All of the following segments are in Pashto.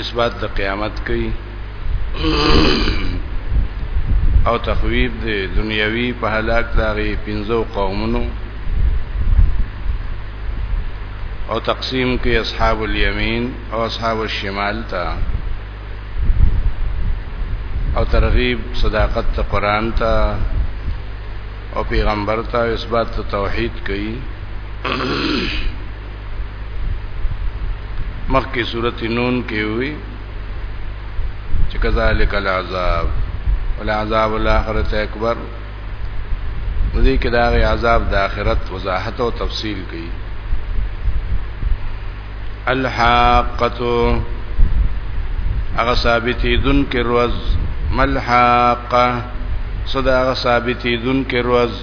اثبات د قیامت کوي او تخویب د دنیوي په هلاک داغي پنځو قومونو او تقسیم کې اصحاب الیمین او اصحاب الشمال ته او ترغیب صداقت ته قران ته او پیغمبر ته اثبات ته توحید کوي مخکې صورت نون کې وي چې کذالک العذاب والعذاب الاخرت اکبر ندی کې دا غي عذاب د آخرت وضاحت او تفصیل کوي الحاقه هغه ثابتې دن کې روز ملحاقه صدا هغه ثابتې دن کې روز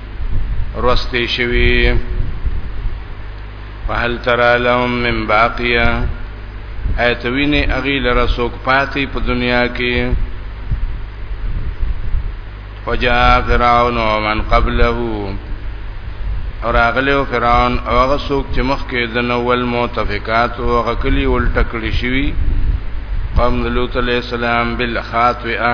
رسته شوی فهل ترى لهم من باقيه ایتوینه اغي لره سوک پاتې په دنیا کې وجاء فرعون ومن قبله اور اغله فرعون او هغه سوک چې مخکې د نوول متفقات او هغه کلی ولټکړی شوی قوم لوط علیہ السلام بالخاطئه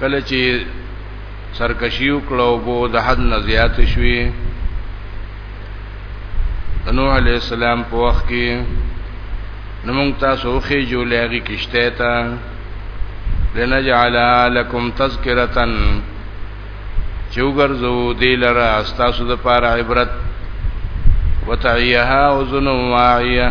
کله چې سرکشي وکړو بو د حد نه زیات شوي نوح علی السلام په وخت کې نو موږ تاسو خې جوړیږي کشته تا لنجعل لكم تذکرة چوغرزو دی لرا تاسو د پاره عبرت وتعيها اذن واعيه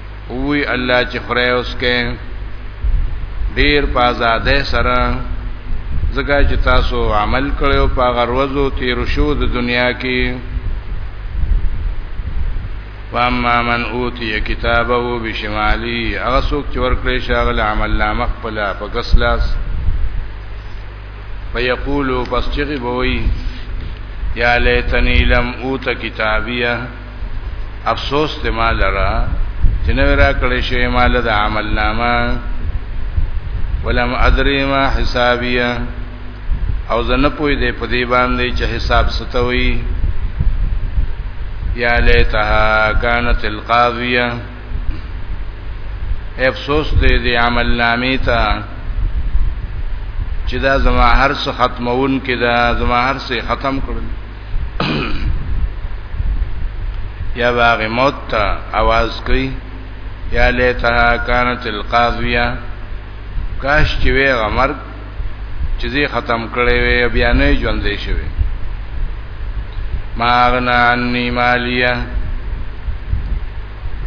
وی الله چې خره اوس کې ډیر په آزاده سره ځکه چې تاسو عمل کړو په غروزو تیر شو د دنیا کې واما من اوتی کتابه بشمالی هغه څوک چې ورکړي شاغل عمل نامه خپل په غسلاس فیقول پس چې بوي یا لیتنی لم اوت کتابیه افسوس ته مال را چې نو را کړې شي مال د عمل نامه ولم ادري ما حسابيه او زه نه پوي دې په دې باندې چې حساب ستوي یا لیتها کانت القاضیه افسوس دې دې عمل نامې ته چې دا زما هر څه ختمون کې دا زما هر څه ختم کړل یا باغ موت ته आवाज کوي یا لیتها کانت القاضیه کاش چې وی غمر چې زی ختم کړي وي بیا نه ژوندې شوی ما غنا عني مالیه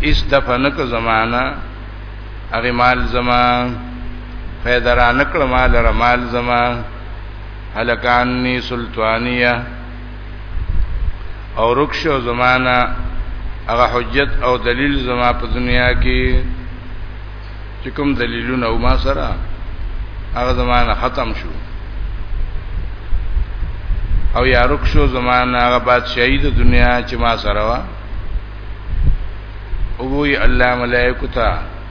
اس دفنک زمانہ هغه مال زما فیدرا نکړه مال را مال زما هلکانی سلطانیه او رکش او زمانہ هغه حجت او دلیل زما په دنیا کې چې کوم دلیلونه او ما سره هغه زمانہ ختم شو او یا رکشو زمانہ هغه بادشاہي د دنیا چې ما سره وا او وی الله ملائکه ته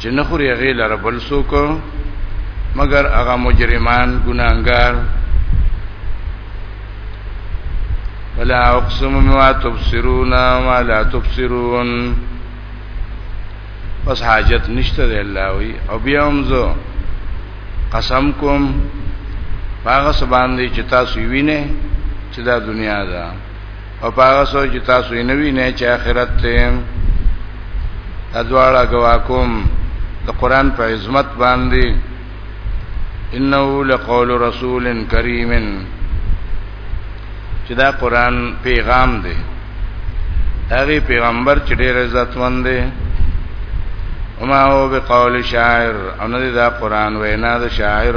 چې نه خوري هغه لره بل څوک مگر هغه مجرمان ګناګار ولا اقسم ما تبصرون ما لا تبصرون پس حاجت نشته دی الله وی او بیا هم زه قسم کوم هغه سبان دی چې تاسو وینئ چې دا دنیا ده او پاغه سوچ چې تاسو یې نوی نه چې آخرت ته ادواړه گواکم د قران په عظمت باندې انه لقول رسول کریم چې دا قران پیغام دی هغه پیغمبر چې ډېر عزتمن دی وما هو بقول شاعر ان دا قران وینا د شاعر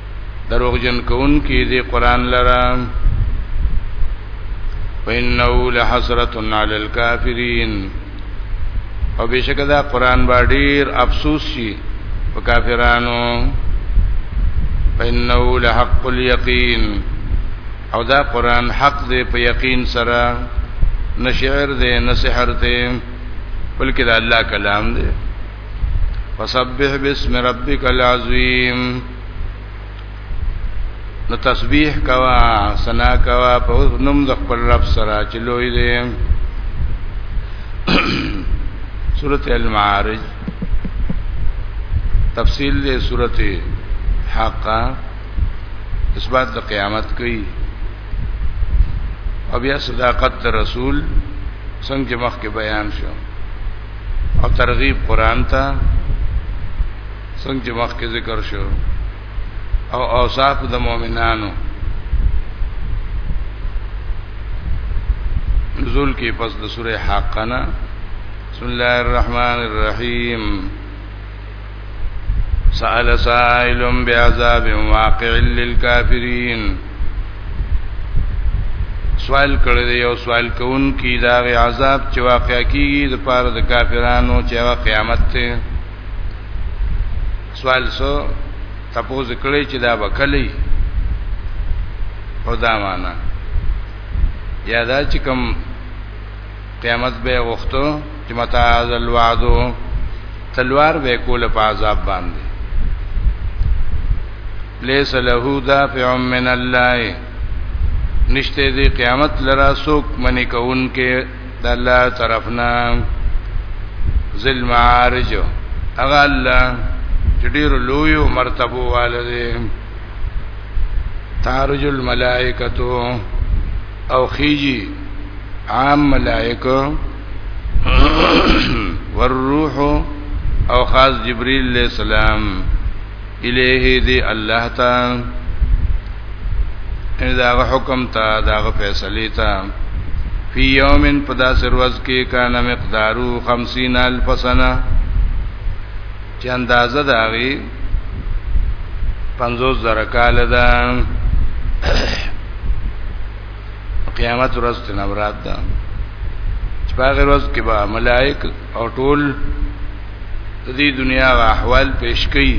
دروغجن کون کی دی قران لرا وانه لحسرت علی الکافرین او بشک دا قران با ډیر افسوس شي په کافرانو فانه لحق اليقین او دا قران حق دی په یقین سره نشعر دی نسحر دی بلکې دا الله کلام دی فسبح بسم ربک العظیم نو تسبیح کوا سنا کوا په نوم د خپل رب سره چې لوی دی سورته المعارج تفصیل دې سورته حقا اثبات د قیامت کوي او بیا صداقت رسول څنګه مخکې بیان شو او ترغیب قران ته څنګه مخکې ذکر شو او اوصاف د مؤمنانو نزول کې پس د سوره حقنا بسم الله الرحمن الرحیم سأل سائل بعذاب واقع للكافرين سوال کړی دی او سوال کوون کی دا غي عذاب چې واقع کیږي د پاره د کافرانو چې هغه قیامت ته سوال سو تپوز کړی چې دا وکلی او دا معنا یا دا چې کوم قیامت به غوښتو چې متا هاذ الوعد تلوار به کول په عذاب باندې ليس له دافع من الله نشته دی قیامت لرا سوک منی کون کې د الله طرفنا ذل معارج اغه الله چې ډیر لوی او مرتبه والده تعرج الملائکتو او خیجی عام ملائکه والروح او خاص جبريل عليه السلام الیه دی الله تا ان دا حکم تا دا فیصله تا فی یوم پدا سروز کې کان مقدارو 50000 سنه چې اندازه داغي 50 زره کال ده قیامت ورځ ته نورات ده چې په هغه ورځ کې به ملائک او ټول د دې دنیا غ احوال پیش کړي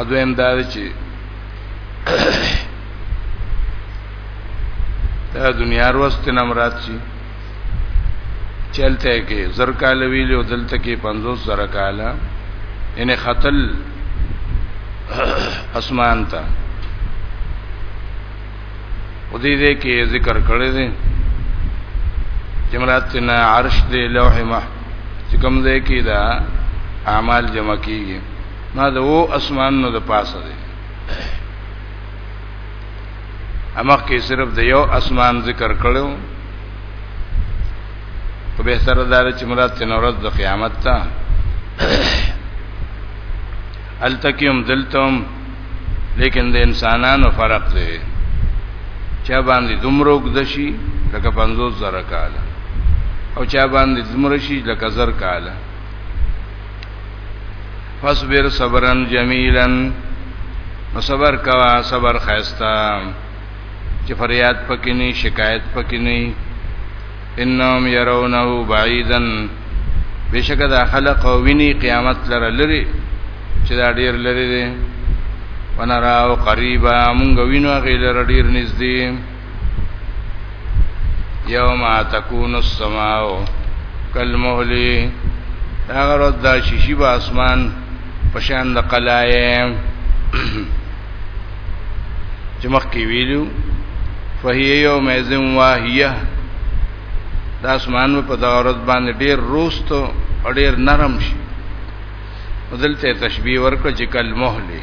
اځویم دا چې دا دنیا ورځ ته نورات شي چلته کې زر کال ویلو دلته کې 50 زر کال ان خطل اسمان ته او دې دې کې ذکر کړی دی چې مراتنا عرش دې لوح مح چې کوم دې کې دا اعمال جمع کیږي ما دا وو اسمان نو د پاسه دی امخ کې صرف د یو اسمان ذکر کړو په به سره دار چې مراد تن ورځ د قیامت ته التکیم دلتم لیکن د انسانانو فرق دی چا باندې دومروګ دشي لکه 50 زره کال او چا باندې دومره شي لکه زر کال فصبر صبرا جمیلا نو صبر کوا صبر خیستا چې فریاد پکې نه شکایت پکې نه انهم يرونه بعيدا بشک دا خلق او ویني قیامت لره لري چې دا ډیر لري دي ونراو قریبا مونږ وینو غیلر ډیر نږدې یوم تکون السماء کالمهل هغه ورځ دا شیشي به اسمان پشان د قلایم چې مخکې ویلو فهي یوم ازم واهیه د اسمان په دا ورځ باندې ډیر روست او ډیر نرم شي دلته تشبیه ورکړه چې کل مهله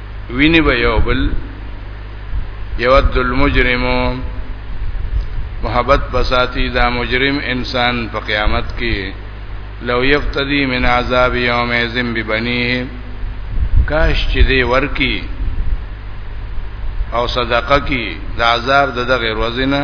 ویني به یو بل یود المجرم محبت بساتی دا مجرم انسان په قیامت کې لو یفتدی من عذاب یوم ازم ببنیه کاش چې دی ورکی او صدقه کی د عذاب د دغه ورځې نه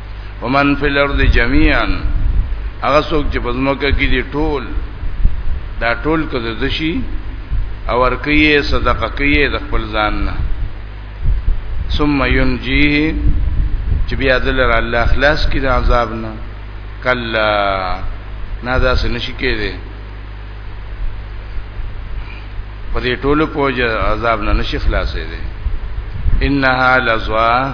ومن فی الارض جميعا هغه څوک چې پزماکه کې دي ټول دا ټول کده دشي او ورکیه صدقه کیه د خپل ځان نه ثم ينجيه چې بیا دلر الله خلاص کړي د عذاب نه کلا نه دا څه نشي کېږي په دې ټولو پوج عذاب نه نشي خلاصې دي انها لزوا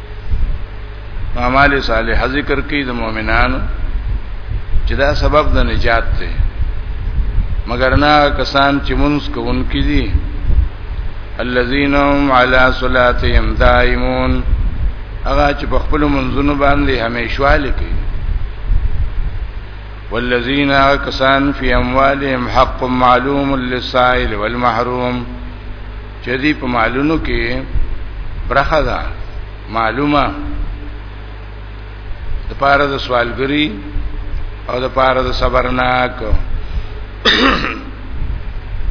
اعمال صالحه ذکر کوي د مؤمنانو چې دا سبب د نجات دی مگر نه کسان چې مونږ کوونکې دي الذين هم على صلاتهم دائمون هغه چې په خپل منځونو باندې همیشواله کوي والذین کسان فی اموالهم حق معلوم للسائل والمحروم چې دی په معلومو کې برخه ده معلومه د پاره د سوالګری او د پاره د صبرناک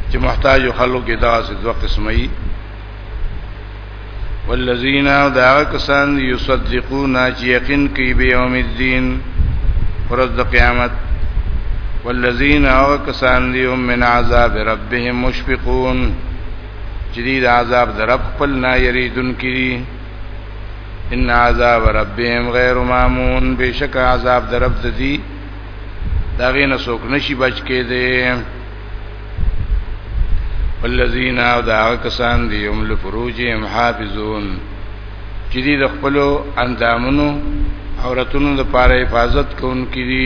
چې محتاج خلکو کې دا څه دوه قسمه والذین دا کسان یصدقون چې یقین کوي به یوم الدین ورځ د قیامت والذین او کسان دی من عذاب ربهم مشفقون جدید عذاب درب خپل نه یریدون کړي ان عذاب ربهم غیر مامون بشک عذاب درب د دې داغه نه څوک نشي بچ کې دي والذین او دا کسان دی هم لفروجهم حافظون چې دی د خپل اندامونو عورتونو لپاره حفاظت کوونکي دي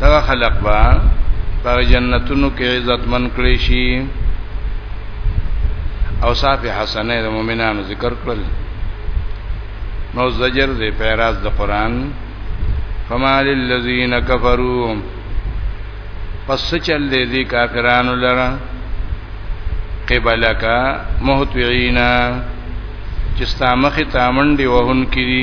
دا خلق با په جنتونو کې عزت من کړی شي او صاحب حسنه د مؤمنانو ذکر کړل نو زجر دې پیراز د قران فما للذین کفروا پس چل دې دې کافرانو لره قبلک مهتعینا چې ستا مخې ته منډي وهن کړي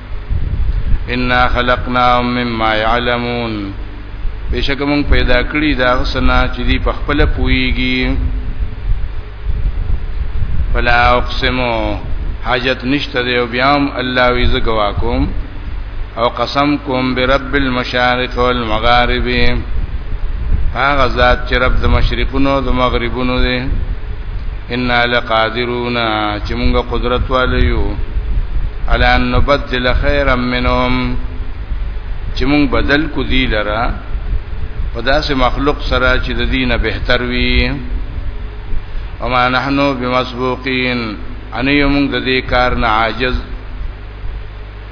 ان خلقناهم مما يعلمون بشک مونږ پیدا کړی دا غسنا چې دی په خپل پويږي فلا اقسم حاجت نشته دی او بیا هم الله وی ز گوا کوم او قسم کوم برب المشارق والمغارب هغه ذات چې رب د مشرقونو او د مغربونو دی ان لقادرون چې موږ قدرت والیو علی ان نبدل خیرا منهم چې موږ بدل کو دی لرا په داسې مخلوق سره چې د دینه بهتر وي وما نحنو بمسبوقین ان یوم د دې کار نه عاجز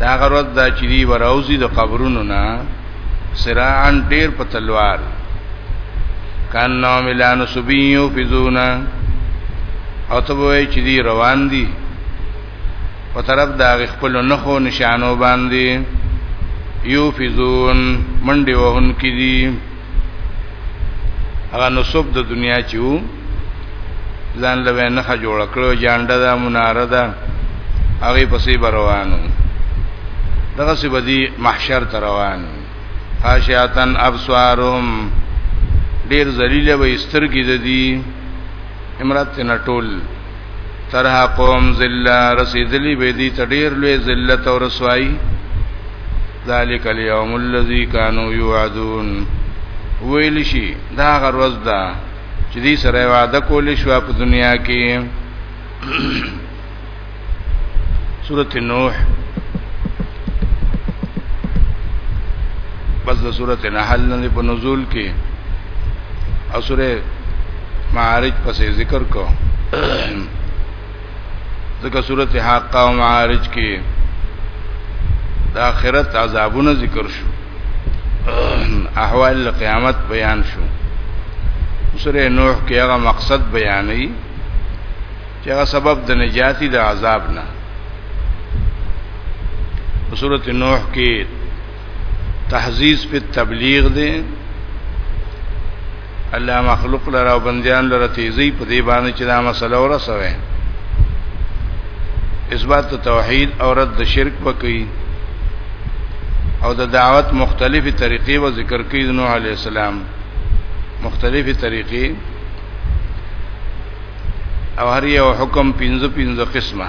دا غرض دا چې دی وراوزی د قبرونو نه سراعن ډیر په تلوار کان نو ملان سبیو فزونا او ته وای چې دی روان دي په طرف دا خپل نخو نشانو باندې یو فزون منډي وهن کې دي هغه نسب د دنیا چې وو ځان له نه جوړ کړو جانډه دا مناره ده هغه پسې روانو دغه سی بدی محشر ته روان خاشعتن ابصارهم ډیر ذلیل و استرګی د دی امرات نټول ترها قوم ذلہ رسیدلی به دی تډیر لوی ذلت او رسوایی ذالک الیوم الذی کانوا یوعدون ویل شي دا غروز ده چې دې سره وعده کول شو په دنیا کې سورۃ نوح پس د سورۃ نحل نه په نزول کې او سورۃ معارج پسې ذکر کو ځکه سورته حق او معارج کې د آخرت عذابونه ذکر شو احوال قیامت بیان شو سوره نوح کې هغه مقصد بیانې چې هغه سبب د نجاتی د عذاب نه سوره نوح کې تحزیز په تبلیغ دی الله مخلوق لره او بندیان لره تیزی په دې باندې چې دا مسله ورسوي اثبات توحید او رد شرک وکي او د دعوت مختلفې طریقې و ذکر کړي د نوح علی السلام مختلفې طریقې او هر یو حکم پنځه پنځه قسمه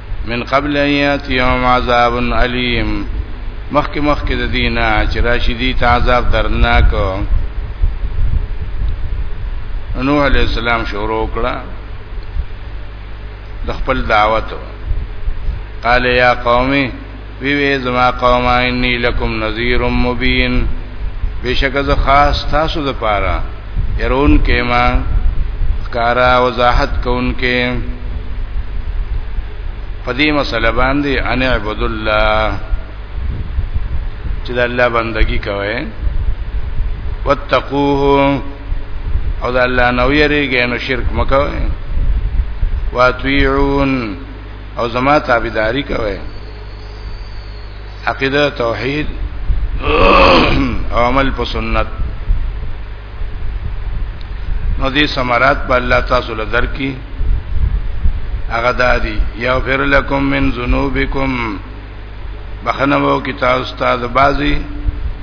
من قبل ایات یوم عذاب علیم مخک مخک د دینه چې راشي دي تعذاب درناک نوح علیہ السلام شروع کړه د خپل دعوت قال یا قومي وی وی زما قوم انی لکم نذیر مبین بشک ز خاص تاسو د پاره يرون کې ما کارا وضاحت کون کې پدې مسله باندې ان عبد الله چې د الله بندگی کوي واتقوه او د الله نو یریږي نو شرک مکوئ واطيعون او زما تابعداري کوي عقیده توحید او عمل په سنت نو دې سمرات په الله تاسو له درکې هغه دادی یغفر لکم من ذنوبکم بخنه وو کی تاسو ته د بازي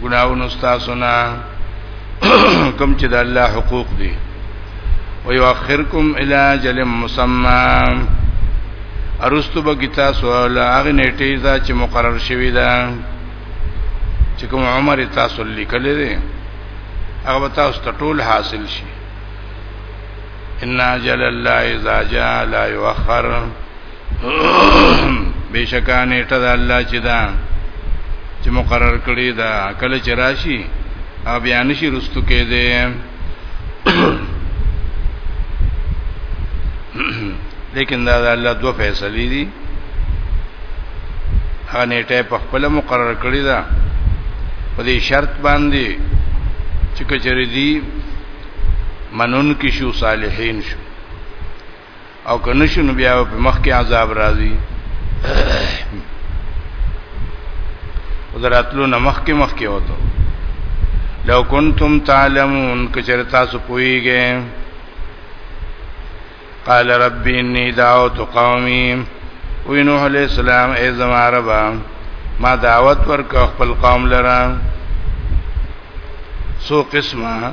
ګناونو تاسو نه کوم چې د الله حقوق دي ويؤخركم الى اجل مسمى ارستو به کتاب سوال هغه نیټه دا چې مقرر شوی دا چې کوم عمر تاسو لیکل دي هغه تاسو ته ټول حاصل شي ان اجل الله اذا جاء لا يؤخر بشکا نیټه د الله چې دا چې مقرر کړی دا کله چې راشي او بیا نشي رستو کې دی لیکن دا د الله دوه فیصلې دي هغه نیټه په خپل مقرر کړی دا په دې شرط باندې چې کچری دی منون کې شو صالحین شو او که نشو نو بیا په مخ کې عذاب راځي حضراتلو نمخ کې مخ کې وته لو کنتم تعلمون کچر تاسو پويږئ قال رب اني دعوت قومي وینوح علیہ السلام ای زما ربا ما دعوت ورک خپل قوم لره سو قسمه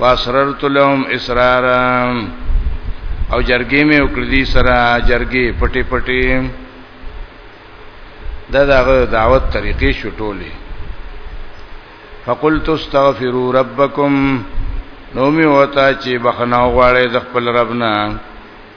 واسررت لهم اسرارا او جرګې مې وکړې دي سره جرګې پټي پټي دا دغه دعوت طریقې شټولې فقلت استغفروا ربکم نو می وتا چې بخنه غواړي د خپل ربنا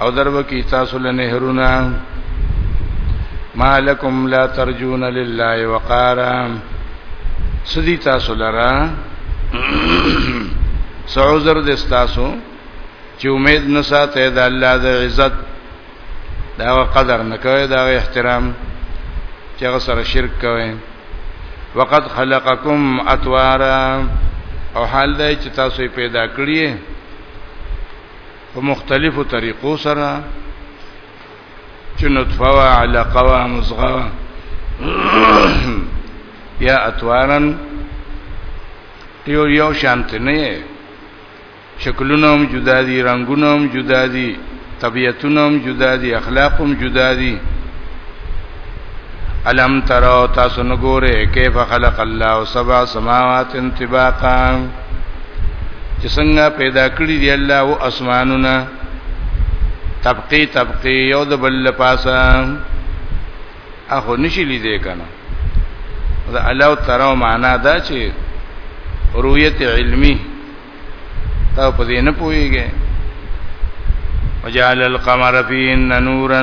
او درو کی تاسو له نهرونه مالکم لا ترجون لله وقارا سدی تاسو لرا سعوذر د تاسو چې امید نه ساته د الله د عزت دا قدر نه کوي دا احترام چې هغه سره شرک کوي وقد خلقکم اطوارا او حال دی چې تاسو پیدا کړی په مختلفو طریقو سره چې نطفه وا علقه وا مزغه وا یا اتوارن یو یو شانت نه شکلونه هم جدا دي رنگونه هم جدا دي طبيعتونه هم جدا دي اخلاق هم جدا دي الم ترو تاسو نګوره کیف خلق الله سبع سماوات انطباقا چې څنګه پیدا کړی دی الله او اسمانونه طبقه طبقه یو د بل پاسه اخو نشي لیدې کنه دا الو ترو معنا دا چې رؤیت علمی تا په دې نه پويږي وجعل القمر فيهن نورا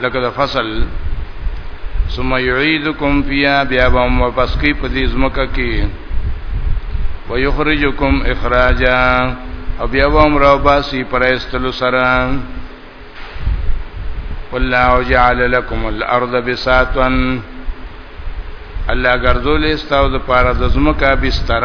لکه د فصل ثم يعيدكم فيها بیا به واپس کی په دې زمکه کې ويخرجكم اخراجا او بیا به امر او باسی پرېستلو سره والله جعل لكم الارض بساطا الله ګرځولې ستاسو د پاره د زمکه بستر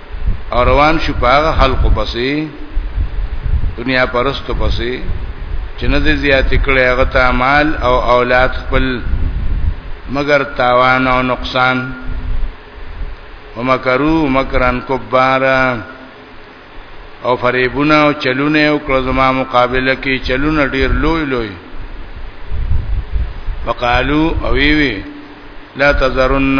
او روان شو په هغه خلقو پسې دنیا پرستو پسې چې نه دې زیات کړي هغه تعمال او اولاد خپل مگر تاوان او نقصان ومکرو مکرن کبارا او فریبونه او چلونه او کړه زما مقابله کې چلونه ډیر لوی لوی وقالو او وی لا تذرن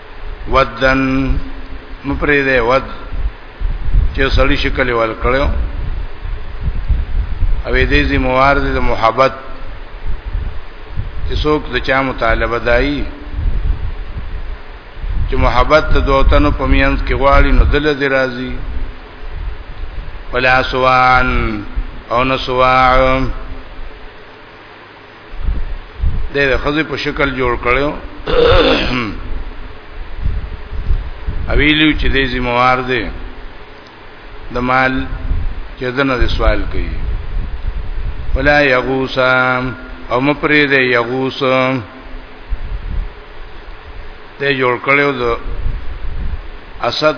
ودن مپرې ده ود چې سړی شکل ول کړو او دې زی موارد د محبت څوک د چا مطالبه دای چې محبت د دوتنو په میانس کې غواړي نو دل دې راضي ولا سوان او نسوان د خزه په شکل جوړ کړو اویلو چې دې زموار دي د مال چې دنه سوال کوي ولا یغوس او مپری دې یغوس ته جوړ کړو د اسد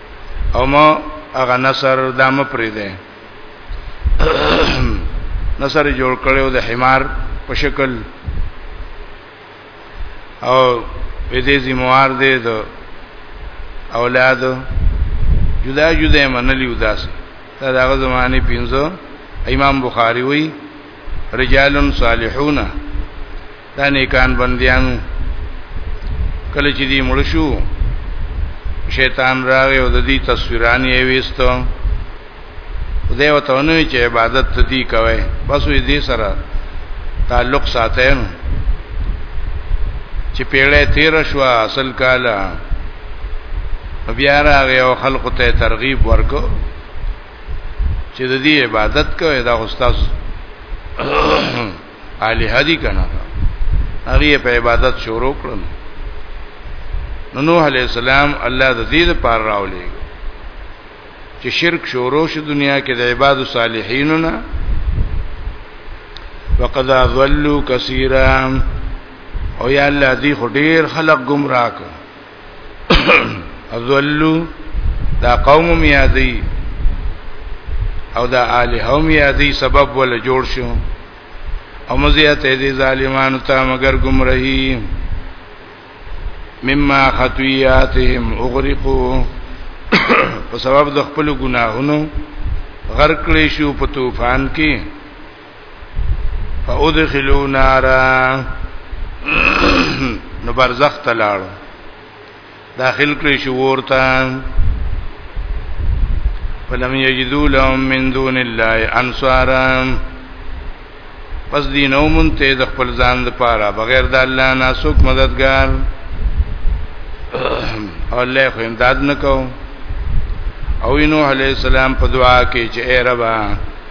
او ما هغه نصر دا مپری ده نصر جوړ کړو د حمار په شکل او دې زموار دې د اولاد جدا جدا منلی وداس دا دغه زمانه پینځو امام بخاری وی رجال صالحون دا نیکان بندیان کله چې دی مړ شو شیطان راغی او د دې تصویران یې وېستو خدای وته ونه چې عبادت ته دی کوي بس وې دې سره تعلق ساتم چې پیړې 13 شو اصل کاله بیا راغی او خلق ته ترغیب ورکو چې د دې عبادت کوي دا استاد علي هدي کنه هغه په عبادت شروع کړل نو نوح عليه السلام الله د دې پر راولې چې شرک شروع شو دنیا کې د عباد صالحینو نه وقد ضلوا كثيرا او یا الله دې خډیر خلق گمراه کړ ازلو دا قوم میادی او دا الہ میادی سبب ول جوړ شو او مزیت دې ظالمانو ته مگر گمراهی مما خطیاتهم اغرقوا په سبب د خپل ګناهونو غرق کړي شو په طوفان کې فادخلوا نارا نو برزخ ته لاړ داخل کړی شو ورته فلم یجدو لهم من دون الله انصارا پس دی نو مون ته د خپل ځان لپاره بغیر د الله نه څوک مددگار او الله خو امداد نکاو او نوح علیہ السلام په دعا کې چې اے ربا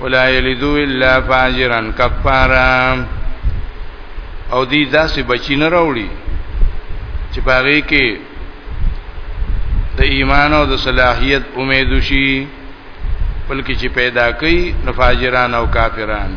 ولا یلدو الا فاجرا کفارا او دی داسې بچی نه راوړي چې پاره کې د ایمان او د صلاحیت امید شي بلکې چې پیدا کوي نفاجران او کافران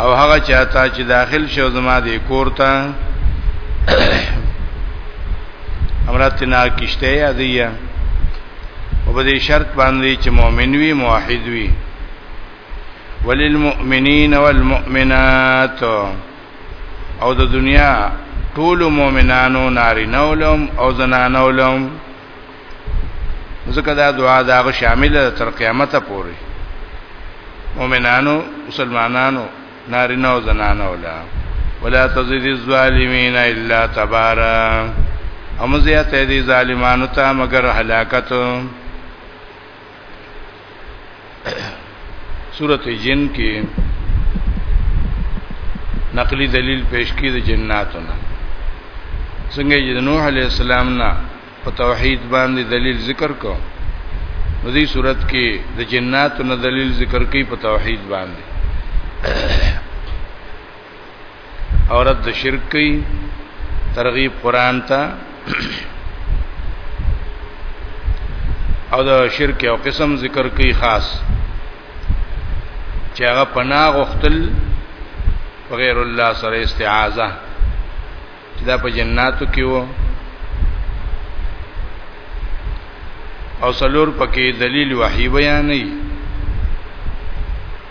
او هغه چاته چې داخل شو زما د کور ته امراتنا کشته یادیه او په دې شرط باندې چې مؤمن وي موحد وي وللمؤمنین والمؤمنات او د دنیا ټول مؤمنانو نارینه ولوم او زنانه ولوم ځکه دا دعا دا شامل ده تر قیامت پورې مؤمنانو مسلمانانو نارینه او زنانه ولا ولا تزيد الظالمين الا تبارا امزیات دي ظالمانو ته مگر هلاکت سورت جن کې نقلی دلیل پیش کی د جناتونه څنګه چې نوح علی السلام نه په توحید باندې دلیل ذکر کو نو دې صورت کې د جناتو نه دلیل ذکر کوي په توحید باندې او رد د شرک کوي ترغیب قران ته او د شرک او قسم ذکر کوي خاص چې هغه پناه غختل غیر الله سره استعاذہ چې دا په جناتو کې وو او سلور پکې دلیل وحی بیانې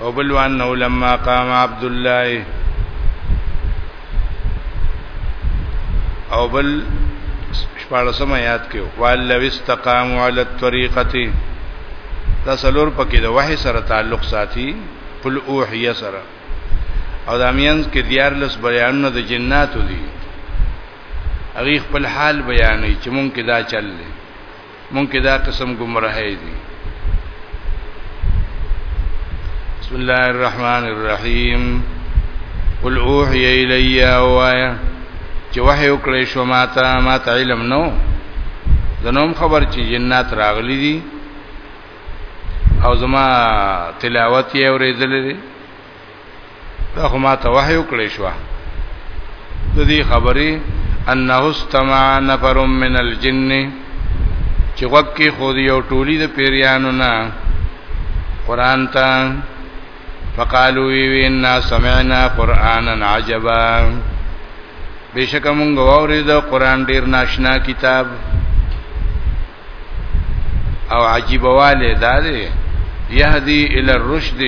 او بل وانه لما قام عبد الله او بل شپارسم یاد کیو والو استقاموا علی الطریقه دا سلور پکې د وحی سره تعلق ساتي قل اوحی سره او د امینز کې دیار لس بیانونه د جناتو دي هغه خپل حال بیانې چې مونږ کې دا چل دی مونږ کې دا قسم گمراهي دي بسم الله الرحمن الرحیم قل اوحی الی وایا چې وحی وکړې شو ماته ماته علم نو زنوم خبر چې جنات راغلي دي او زما تلاوت یې اورېدلې دا خو ما ته وحی وکړې شو د دې خبرې انه استمع نفر من الجن چې وکه خو دی او ټولی د پیریانو نه قران ته فقالو وی ان سمعنا قرانا عجبا بشک مونږ اورید قران ډیر ناشنا کتاب او عجیب والے دا دی یهدی الی الرشد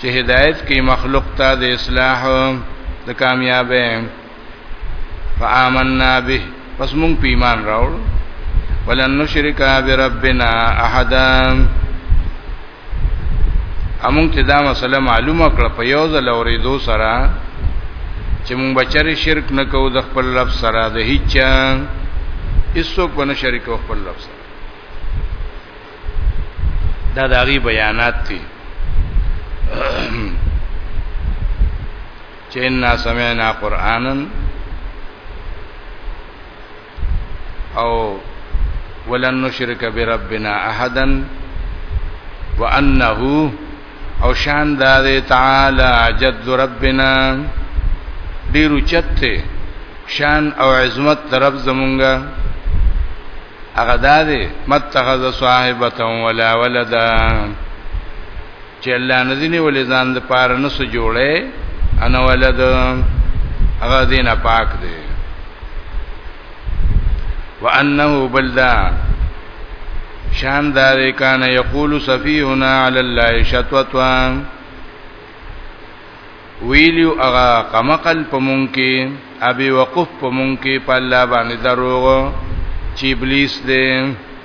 چې هدایت کوي مخلوق ته د اصلاح د کامیابی فآمنا به پس مونږ په ایمان راوړو ولن نشرک بربنا احد امون ته دا مسله معلومه کړه په یو ځل اورېدو سره چې مونږ بچره شرک نه کوو د خپل رب سره د هیڅ ایسو په نه شریک خپل رب سره دا د هغه بیانات دي چې ان سمعنا قرانا او ولن نشرک بربنا احدا وانه او شان د تعالی جد ربنا ډیر چت شان او عظمت در رب زمونږه هغه داده متخذ صاحبته ولا ولدا چې الله نذینه ولې ځان د پاره نس جوړې انا ولد هغه دین پاک دی وانه بلدا شان دار کان یقول سفیهنا علی الله شتوتوا ویلیو اغا قمقل پمون کې ابي وقف پمون کې په الله باندې دروغ چې ابلیس دې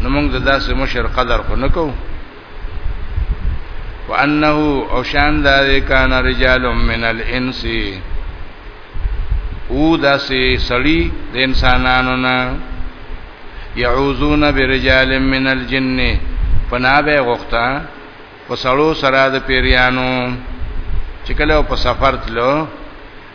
نو موږ د داسې مشر قدر خو نه کوو وانه او شان دا کان رجال من الانس او داسې سړی د انسانانو نه يعوذون برجال من الجن پنابه غختا په سړو سره د پیریانو چې کله په سفر تلو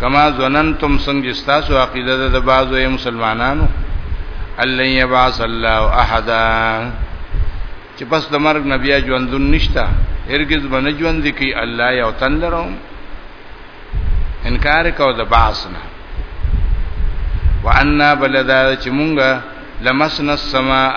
کما ظننتم څنګه تاسو عقیده ده د بعضو مسلمانانو الله یبعث الله احد چې پس د مرګ نبی ژوندون نشتا هرگز باندې ژوند کی الله یو تن لرو انکار کو د بعث نه وعنا بلدا چې مونږه لمسنا السماء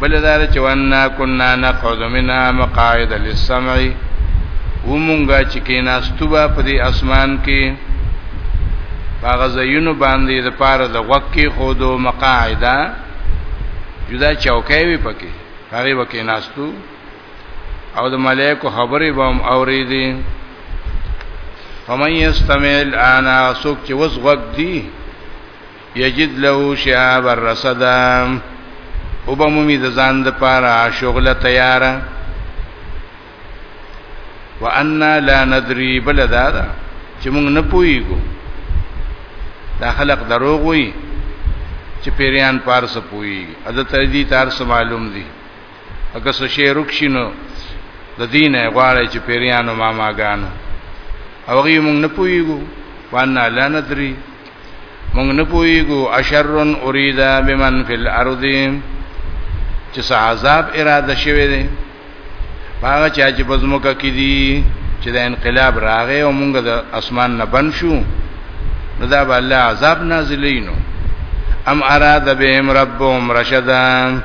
بل دار چې وانا كنا نقعد منها مقاعد للسمع ومونږه چې کیناستوبه په دې اسمان کې هغه زینو باندې د پاره د غوږ کې خودو مقاعده جدا چوکۍ وي پکې هغه وکې ناستو او د ملائکه خبرې به هم اورېدي فمن یستمع الان سوک چې وس غوږ دی یجد له شهاب الرصدا او به مومي د ځان د پاره شغله تیاره وان لا ندري بل دا دا چې موږ نه پويګو دا خلق دروغ وي چې پیریان پارس پوي اذ تر دې تار سم معلوم دي اګه سو شی رکشینو د دینه غواړي چې پیریانو ماماګانو او غي موږ نه پويګو وان لا ندري مونږ نه پويګو اشرن اریدا بمن فی الارض چې عذاب اراده شوی دی هغه چا چې بزموکه کې دي چې د انقلاب راغې او مونږ د اسمان نه بن شو نو دا به الله عذاب نازلینو ام اراد بهم ربهم رشدا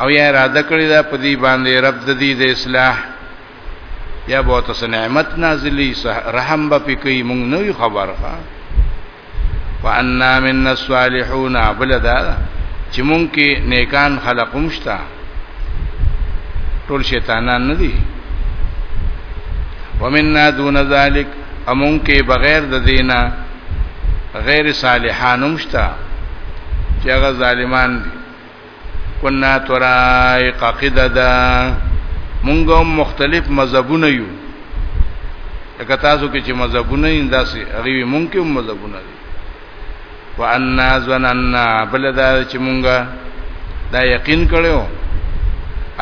او یا اراده کړی دا په دې باندې رب د دې د اصلاح یا به تاسو نعمت نازلی رحم به پکې مونږ نه وی خبر ښا وانا من الصالحون بلدا چې مونږ کې نیکان خلق مشتا ټول شیطانان نه دي ومننا دون ذلک امون کې بغیر د دینه غیر صالحان مشتا چې هغه ظالمان دي کنا طرائق عقیده ده مونږ هم مختلف مذهبونه یو لکه تاسو کې چې مذهبونه یې داسې هغه مونږ کې هم مذهبونه دي وان ظننا بل دا چې مونږه دا یقین کړو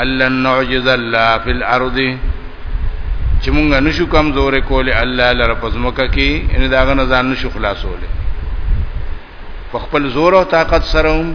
الله نعجز الله فی الارض چې مونږه نشو کمزور کول الله لره پزمکه کې ان داغه نه ځان نشو خلاصول په خپل زور او طاقت سره هم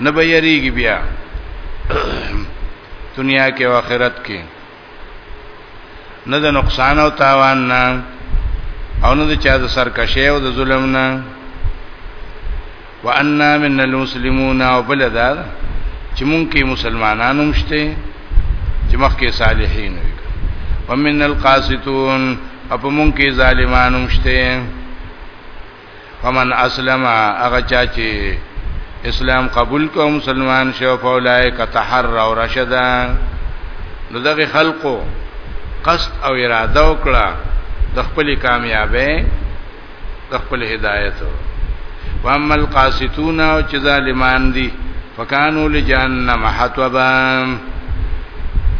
نه به یریږي بیا دنیا کې او آخرت کې نه د نقصان او تاوان نه او نه د چا د سرکشي او د ظلم نه واننا من المسلمون او بلدا چې مونږ کې مسلمانانو مشته چې مخکې صالحین وي ومن القاسطون اپ مونږ کې ظالمانو مشته فمن اسلم هغه چا چې اسلام قبول کو مسلمان شو فولای کتحر او رشدا نو دغه خلقو قصد او اراده وکړه د خپل کامیابی د خپل هدایت واما القاسطون او چې ظالمان دي فکانو لجهنم حطبا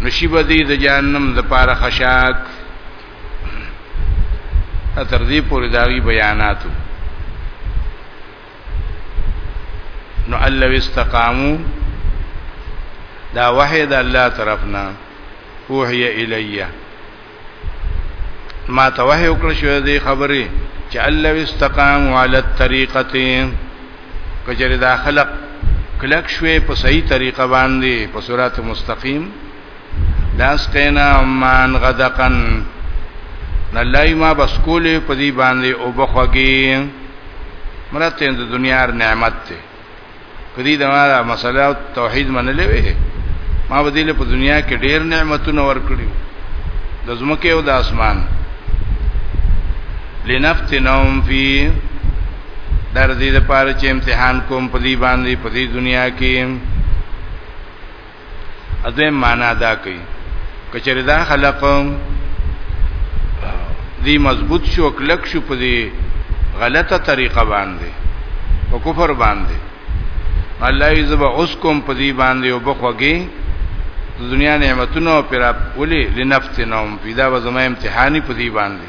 نشیب دی د جهنم د پاره خشاک تر دې پورې داوی بیاناتو نو الله واستقامو دا وحید الله طرفنا اوحی الیه ما ته وحی وکړ شو دې خبرې چې الله واستقام علی الطریقه کجره دا خلق کلک شوې په صحیح طریقه باندې په صراط مستقیم لاسقینا مان غدقن نلای ما بس کولې په دې باندې او بخوږي مرته د دنیا نعمت ته کدی دا مسله توحید منلې وي ما به دې په دنیا کې ډېر نعمتونه ورکړي د زمکه او د اسمان لنفتنهم فی در دې لپاره چې امتحان کوم په دې باندې په دې دنیا کې اځه معنا دا کوي کچره دا خلق دی مضبوط شو کلک شو په دې غلطه طریقه باندې په کفر باندې الله یې زبا اوس کوم په دې باندې او بخوږي د دنیا نعمتونو پر ولې لنفت نوم پیدا و زما امتحاني په دې باندې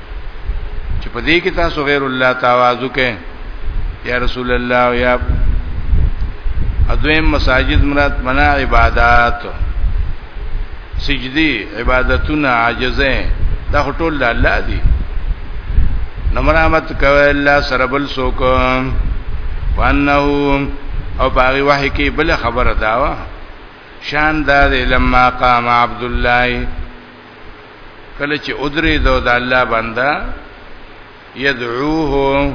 چې په دې کې تاسو غیر الله تعاوذ کې یا رسول الله یا اذویم مساجد مراد منا عبادت سجدی عبادتونه عاجزه دا ټول د الله دی نمرامت کوي الله سره بل سوک وانه او باغی وحی کې بل خبره داوا شان دا لما قام عبد الله کله چې ادري دو د الله بندا يدعوه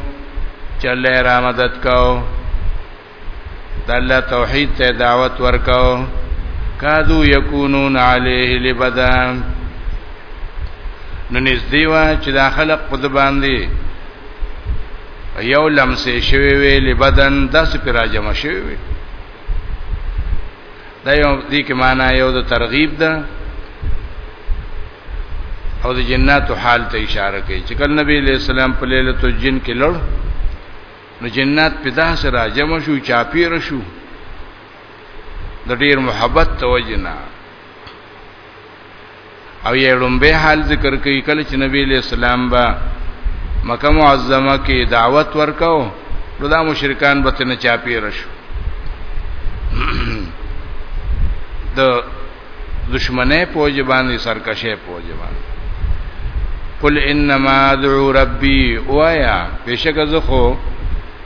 چل را مدد کاو د الله توحید ته دعوت ورکاو کادو یکونون علیه لبدا نو نږدې و چې دا خلق په د باندې یو لمسه شوی وی لبدن داس پر راجم شوی وی دا یو دې کې معنا یو د ترغیب ده او د جناتو حال ته اشاره کوي چې کله نبی له سلام په ليله تو جن کې لړ نو جنات په داسې راجم شو چاپیر شو د ډیر محبت توجنا او یې لومبه حال ذکر کوي کله چې نبی له سلام با مکه معظمه کې دعوت ورکاو نو دا مشرکان به تنه چاپیر شو د دشمنه پوج باندې سرکشه پوج باندې قل انما ادعو ربي وایا بشک زه خو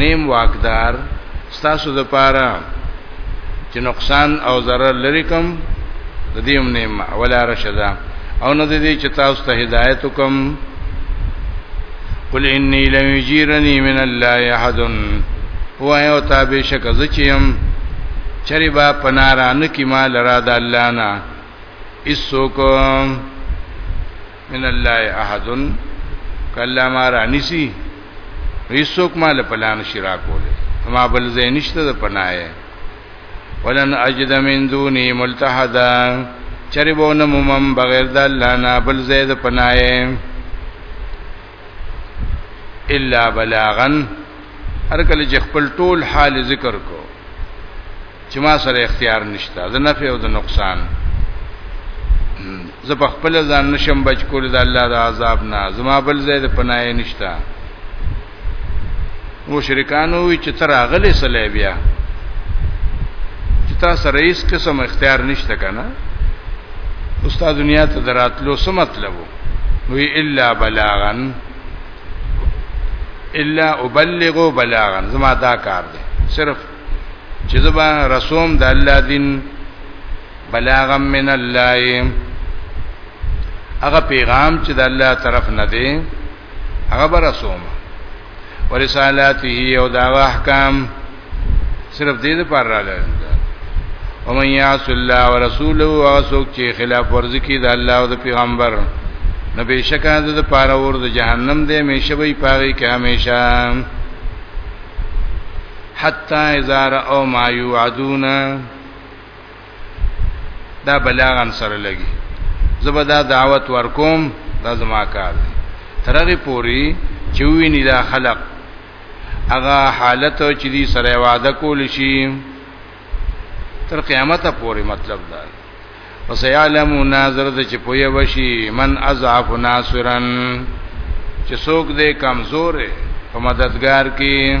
نیم واقدار ستاسو د پاره چې نقصان او ضرر لري کوم د دې هم نیم ولا رشدا او نه دې چې تاسو ته هدایت کوم قل انی لم یجیرنی من الله احد هو یو تابع شک زچیم چری با پناران کی مال را د الله نه ایسو کوم من الله احد کله ما رانیسی هیڅوک ما له پلان شرا کوله ما بل زین نشته د پناه ولن اجد من دونی ملتحدا چربون ممم بغیر د الله نه بل زید پناه الا بلاغن هر کله چې خپل ټول حال ذکر کو چې ما سره اختیار نشته د نفع او د نقصان زه په خپل ځان نشم بچ کول د الله د عذاب نه زما بل ځای د پناه نشته مشرکانو وی چې تر اغلی سلی بیا چې تاسو رئیس قسم اختیار نشته کنه استاد دنیا ته دراتلو څه مطلب وی الا بلاغا الا ابلغ بلاغا زما دا کار دی صرف چې زما رسوم د الله دین بلاغا من الله هغه پیغام چې د الله طرف نه دی هغه برسوم ورسالاته او دا احکام صرف دې لپاره راغلي ومن یعص الله ورسوله او څوک چې خلاف ورزي کوي د الله او د پیغمبر نو بشکه د پاره ور د جهنم دې همیشه وي پاره کې همیشه حتا اذا را او ما یعدون دا بلاغان سره لګي زبدا دعوت ورکوم دا زما کار دی ترغه پوری چې ویني دا خلق هغه حالت چې دی سره وعده کول شي تر قیامت پوری مطلب دا وسيعلمون ناظر د چې پوي وشي من اضعف ناصرن چې څوک دې کمزور په مددگار کې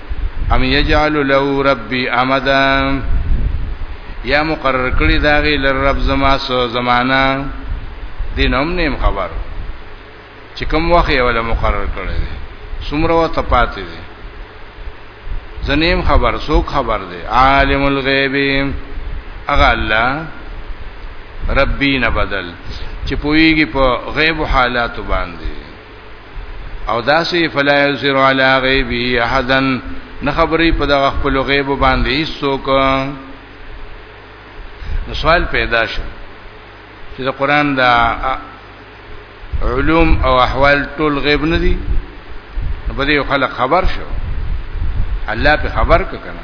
ام یجعل له ربی امدا یا مقرر کړی داغه لر رب زما سو زمانہ دینم نیم خبر چې کوم وخت یې ولا مقرر کړی دی سمره و تپاتې دی زنیم خبر سوک خبر دی عالم الغیب اغه الله ربی نه بدل چې پویږي په غیب حالات باندې او داسې فلا یذر علی غیبی احدن نه خبرې په دغه خپل غیب باندې هیڅوک نو سوال پیدا شو چې د قران دا علوم او احوال ټول غیب نه دي په دې خلک خبر شو الله په خبر ک کنه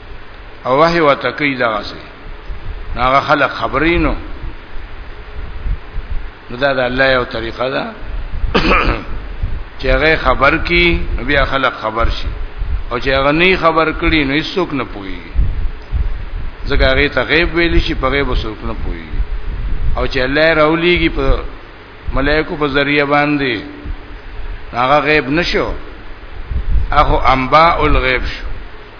او وحی وته کوي دا سي هغه خلک خبرینو نو دا د الله یو طریقه ده چې هغه خبر کی بیا خلک خبر شي او چې هغه نه خبر کړي نو هیڅوک نه پوي ځکه هغه ته غیب ویل شي په غیب وسوک نه پوي او چې الله راولېږي په ملائکو په ذریعہ باندې هغه غیب نشو اخو انباء الغیب شو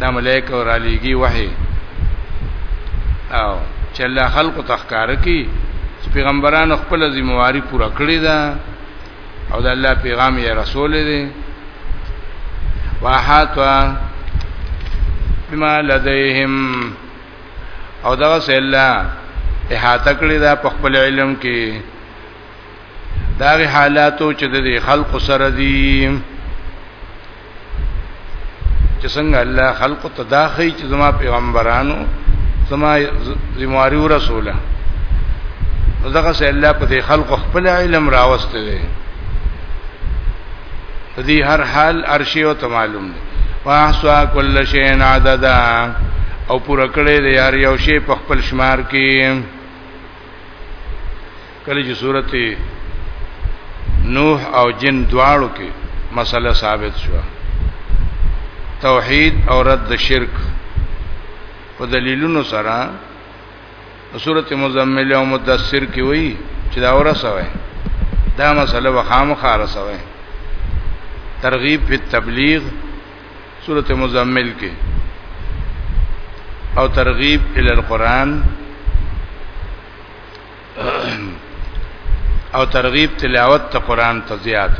دا ملائکه اور علیږي وحي او چې الله خلق تخکار کی چې پیغمبرانو خپل ذمہواری پوره کړی ده او د الله پیغام یې رسول دی واحاتوا بما لديهم او دا سه الله احاطه کړی دا په خپل علم کې دا غي حالاتو چې د خلق سره دي چې څنګه الله خلق تداخی چې زما پیغمبرانو زما زمواري رسوله دغه سه الله په دې خلق خپل علم راوسته دي دې هر حال ارشي او معلوم دي واحصا کل شيء عددا او پوره کړی دی یار یو شی په خپل شمار کې کله چې صورت نوح او جن دواړو کې مسله ثابت شو توحید او رد شرک په دلیلونو سره صورت مزمل او مدثر کې وایي چې دا ورسوي دا مسله وخام خارسوي ترغیب فی التبلیغ صورت مزمل کې او ترغیب ال القرآن او ترغیب تلاوت ته قران ته زیات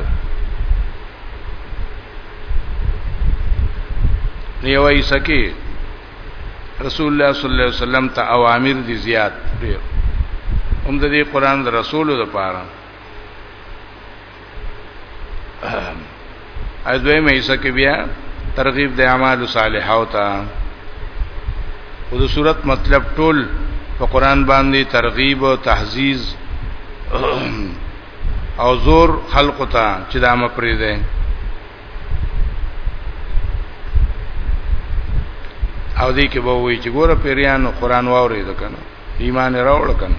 نیو ایسکی رسول الله صلی الله علیه وسلم ته اوامر دي زیات ډیر هم د دې قران د رسولو لپاره از دوی مې حصہ کې بیا ترغیب د اعمال صالحه او ته او د صورت مطلب ټول په قران باندې ترغیب او تحزیز او زور خلق ته چې دا مپری ده او دې کې به وایي چې ګوره پیریانو قران واوري د کنه ایمان راوړ کنه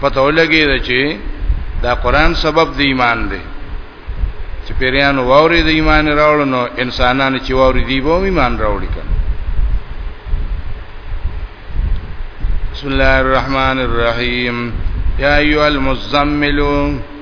پته ولګي دا چې دا قران سبب د ایمان دی چې پیریانو واوري د ایمان راوړ نو انسانانو چې واوري دی به ایمان راوړي کنه بسم الله الرحمن الرحیم یا ایها المزملون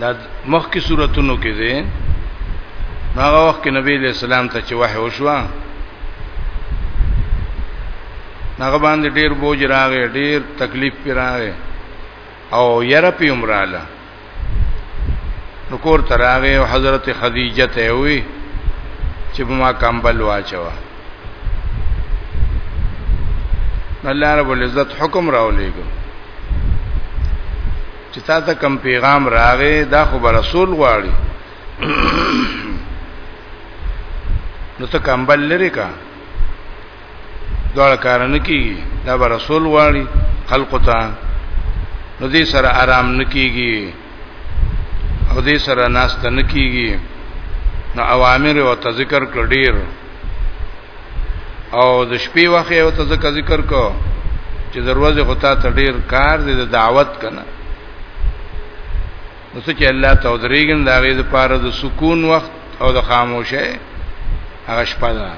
دا مخکې صورتونو کې دي هغه وخت کې نبی له سلام ته چې وحی وشو هغه باندې ډیر بوج راغی ډیر تکلیف پی راغی او یره پی عمراله نو کور تراغه او حضرت خدیجه ته وی چې ما کمبل واچوا الله رب العزت حکم راولېګو چې تا ته کوم پیغام راغې دا خو به رسول غواړي نو ته کمبل لري کا دا کارونه کیږي دا به رسول غواړي خلق ته نو دې سره آرام نکیږي او دې سره ناست نکیږي نو اوامر او تذکر کړ ډیر او د شپې وخت یو ته ذکر ذکر کو چې دروازه خو تا ته ډیر کار دی د دعوت کنه نو چې الله ته درېګن دا غي د پاره د سکون وخت او د خاموشه هغه شپه ده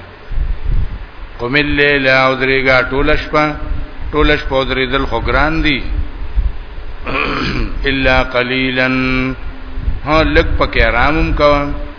قم الليل او درېګا ټول شپه ټول شپه درې دل خو ګران دي الا قليلا ها لک پکې آرامم کوم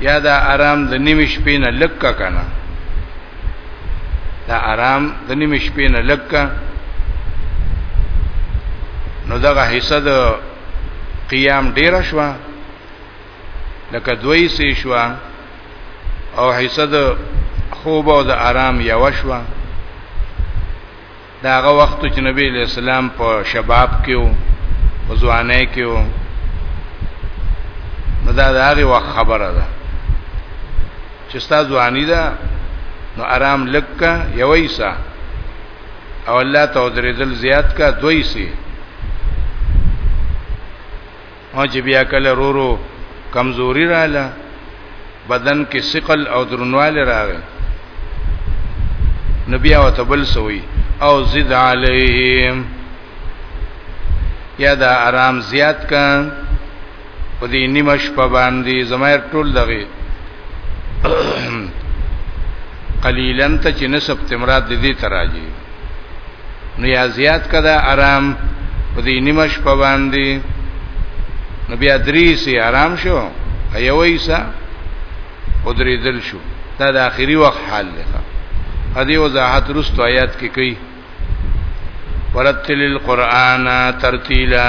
یا دا آرام د نیمه شپې نه لکه کنه دا آرام د نیمه شپې نه لکه نو دغه حصہ د قیام ډیر شو لکه دوی سي شو او حصہ د خوب او د آرام یو شو دا هغه وخت چې نبی علیہ السلام په شباب کې وو په ځوانۍ کې وو نو دا د هغه وخت خبره ده چې ستا ځواني ده نو آرام لکه یوې سا او الله ته درېدل زیات کا دوی سي او چې بیا کله رورو کمزوري رااله بدن کې ثقل او درنواله راغی نبی او تبل سوی او زد علیهم یا دا آرام زیات کا په دې نیمه شپه باندې زمایر ټول دغه قلیلن ته چې نسب تمرات دې تراجی نو یا زیات کده آرام په دې نیمه شپه باندې نو بیا درې سي آرام شو ایوي سا او درې دل شو دا د اخیری وخت حال دی ا دې وضاحت رست آیات کې کوي ورتل القرآن ترتیلا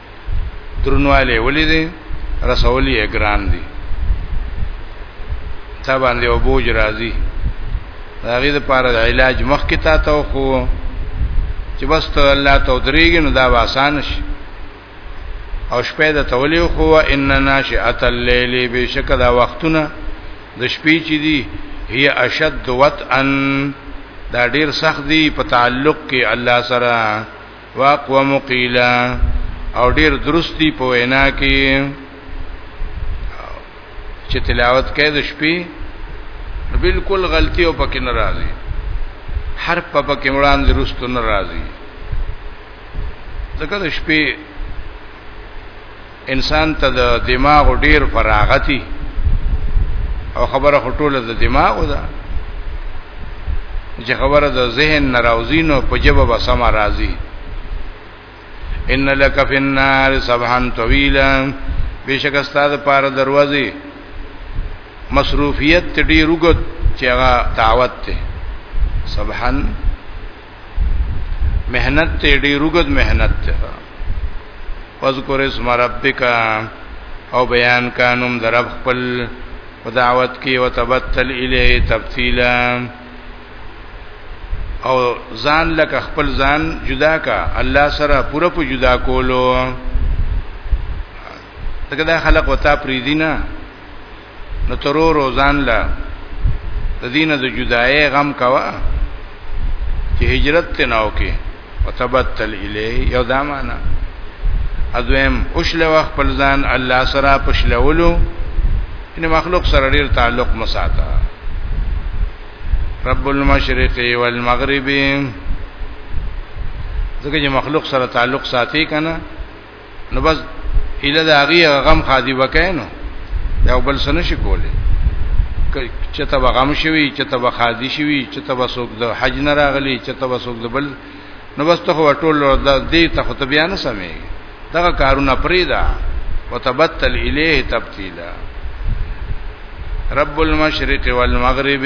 درنواله ولې دي رسولي اګران دي تا باندې او بوج راځي هغه د پاره د علاج مخ کې تا ته خو چې بس ته الله ته درېږي نو دا آسان شي او شپه د تولیو خو ان ناشئه الليل بشک دا وختونه د شپې چې دي هي اشد وطئن دا ډیر سخت دی په تعلق کې الله سره واقوا مقیلا او ډیر درستی په وینا کې چې تلاوت کوي د شپې بالکل غلطي او پکې ناراضي هر په پکې وړاندې رستو ناراضي ځکه د شپې انسان ته د دماغ ډیر فراغتي او خبره خټوله د دماغ ده چې خبره د ذهن ناراضینو په جبه به سم راضي ان لک فی النار سبحان طویلا بشک استاد پار دروازه مصروفیت ډیر وګت چې هغه دعوت ته سبحان مهنت ته ډیر وګد مهنت ته واذکر اسم ربک او بیان کانم درب خپل په دعوت کې وتبتل الیه تبتیلا او ځان لکه خپل ځان جدا کا الله سره پوره په جدا کولو تکه دا خلق وتا پریدینا نو ترور روزان لا د دینه د جدای غم کوا چې هجرت ته ناو کې وتبتل الیه یو دا معنا اذویم اوشله وخت پر ځان الله سره پښلولو ان مخلوق سره ډیر تعلق مساته رب المشرق والمغرب ځکه چې مخلوق سره تعلق ساتي کنه نو بس اله دا غي غم خادي وکینو دا بل سن شي کوله چې ته غم شوي چې ته خادي شوي چې ته سوق د حج نه راغلي چې ته سوق د بل نو بس ته ټول د دې ته خو بیا نه سمې دا کارونه پریدا وتبتل الیه تبتیلا رب المشرق والمغرب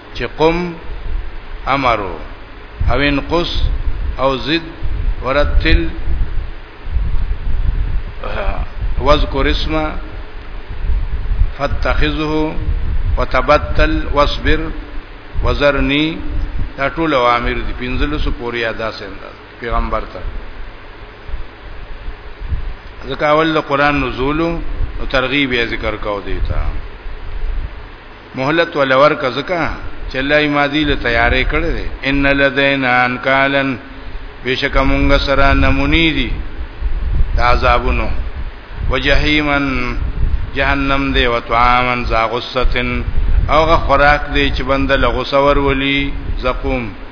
چې قم امرو او انقص او زد ورتل واذكر اسمه فاتخذه وتبتل واصبر وزرني دا ټول اوامر دي پنځلو سو پوری ادا سند پیغمبر ته ځکه اول قرآن نزول او ترغیب یې ذکر کاو دیتا مهلت ولا ورکه زکه چې الله یې ماضی له تیارې کړې ده ان لدینا انکالن بشک مونږ سره نمونی دي د عذابونو وجحیمن جهنم دی او طعامن ذا غصتن او غ خوراک دی چې بنده له غصه ور ولي زقوم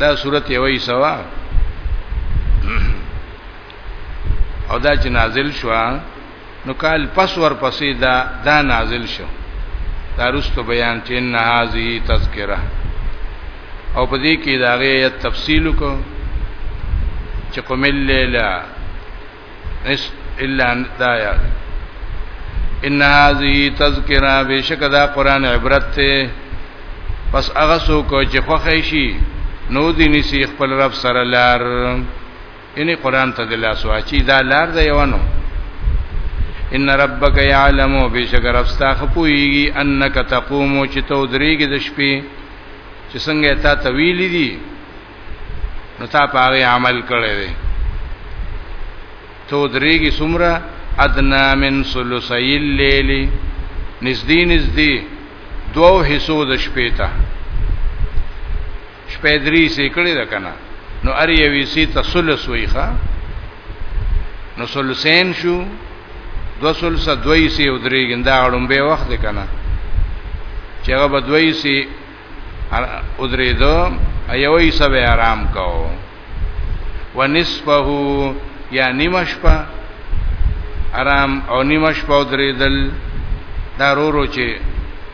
دا صورت یو ای سوا او دا چې نازل شو نو کال پس ور پسې دا دا نازل شو دا رستو بیان چې ان هاذه تذکرہ او په دې کې دا غي تفصیل کو چې کومل لیلا اس الا دایا ان هذه تذکرہ بشک دا قران عبرت ته پس هغه څوک چې خوښی شي نو دې نسی خپل رب سره لار یعنی قران ته د لاس واچی دا لار دی ونه ان ربک یعلم بشک رب ستا خپویږي انک تقوم چې تو درېږي د شپې چې څنګه تا تویل دي نو تا پاره عمل کړی دی تو درېږي سمره ادنا من ثلثي الليل نزدې نزدې دوو حصو د شپې ته شپې درې سې کړی ده کنه نو ار یوې سې تسلس وي ښا نو ثلثین شو دو ثلث دوی سې او درې ګنده اړم به وخت کنه چې هغه بدوي سې او درې دو ایو ایسا به آرام کاو ونصفه یا نیمه شپه آرام او نیمه شپه او درې دل دا رورو چې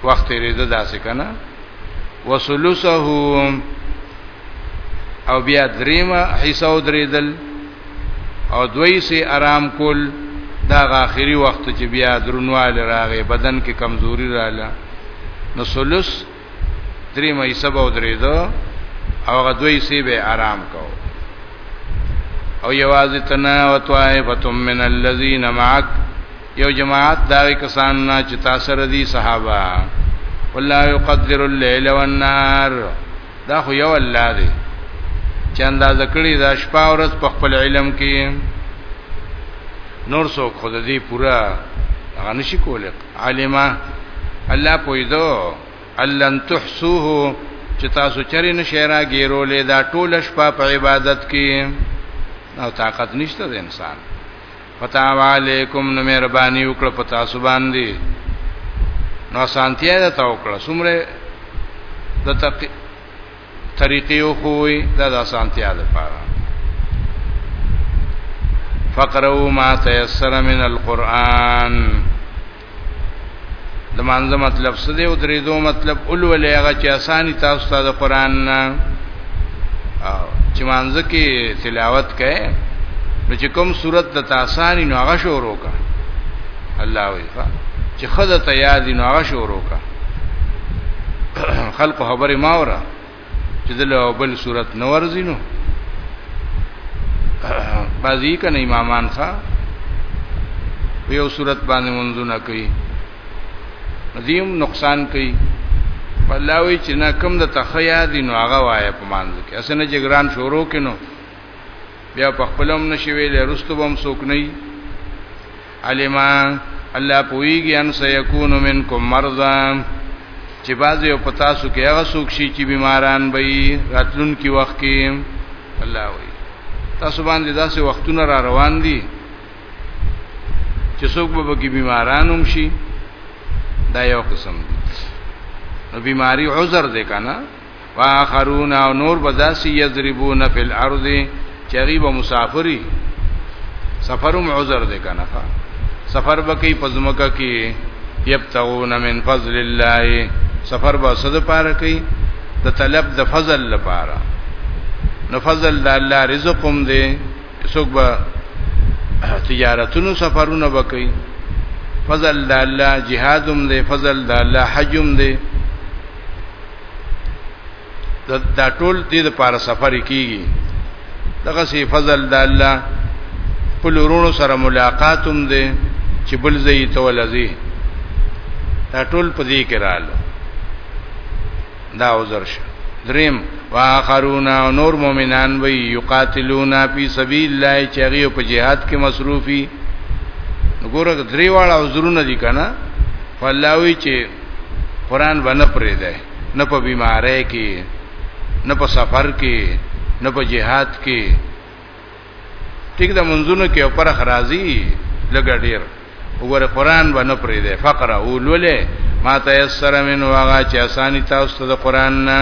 وخت یې ده داسې کنه وسلسه او بیا دریمه حصہ او درې دل او دوی سي آرام کول دا آخري وخت چې بیا درنواله راغې بدن کې کمزوري رااله نو سلس درې مې سبا او درې دو او غدوی سي به آرام کو او یوازې تنا او طائفه من الذين معك یو جماعت دا کسان نه چې تاسو ردي صحابه والله يقدر الليل والنهار دا خو یو الله دی چې اندازه کړی دا شپه او ورځ په خپل علم کې نور څوک خود دې پورا هغه نشي کولای عالمه الله پویدو الان تحسوه چې تاسو چرې نشي راګیرولې دا ټول شپه په عبادت کې او طاقت نشته د انسان فتاوا علیکم نو مهرباني وکړه په تاسو باندې نو سانتیا ده تا وکړه سمره د تق... طریقې خوې دا د سانتیا ده پاره فقروا ما تيسر من القرآن د مانزه مطلب څه دی او درې دوه مطلب اولولې هغه چې اساني تاسو ته د قران نه چې مانزه کې تلاوت کړي نو چې کوم صورت د تاسانی نو هغه شروع کا الله ویفا چې خدای ته یاد نو هغه شروع کا خلق خبره ماوره چې دل او بل صورت نو ورزینو بعضی کنه امامان ښا یو صورت باندې منځونه کوي دیم نقصان کوي بلاوی چې نه کم د تخیا دین هغه وای په مانځ کې اسنه جګران شروع کینو بیا په خپل هم نشي ویلې رستو بم سوک نه علما الله پویږي ان سيكون منکم مرضا چې بعضی او پتا سو کې هغه سوک شي چې بیماران به راتلون کې وخت کې الله وی تاسو باندې داسې وختونه را روان دي چې څوک به کې بیماران هم شي دا یو قسم دی نو بیماری عذر دی کنه واخرون او نور بذاسی یضربون فی الارض چغیب مسافری سفرم عذر دی کنه سفر بکی پزمکه کی یبتغون من فضل الله سفر به صد پاره کی د طلب د فضل لپاره نو فضل د الله رزقم دی څوک به تجارتونو سفرونه وکي فضل د الله جهادم دی فضل د الله حجم دی دا ټول دې د پاره سفر کیږي دغه سی فضل د الله په لورونو سره ملاقات هم دي چې بل زی تولزي دا ټول په دې کې رااله دا عذر شه دریم واخرون نور مؤمنان وی یقاتلون فی سبیل الله چې هغه په جهاد کې مصروفي وګوره درې واړه عذرونه دي کنه فلاوی چې قران باندې پرې ده نه په بیمارۍ کې نه په سفر کې نه په جهاد کې ټیک د منځونو کې پر خرازي لګ ډیر وګوره قران باندې پرې ده فقره اولولې ما تيسر من واغا چې اساني تاسو ته د قران نه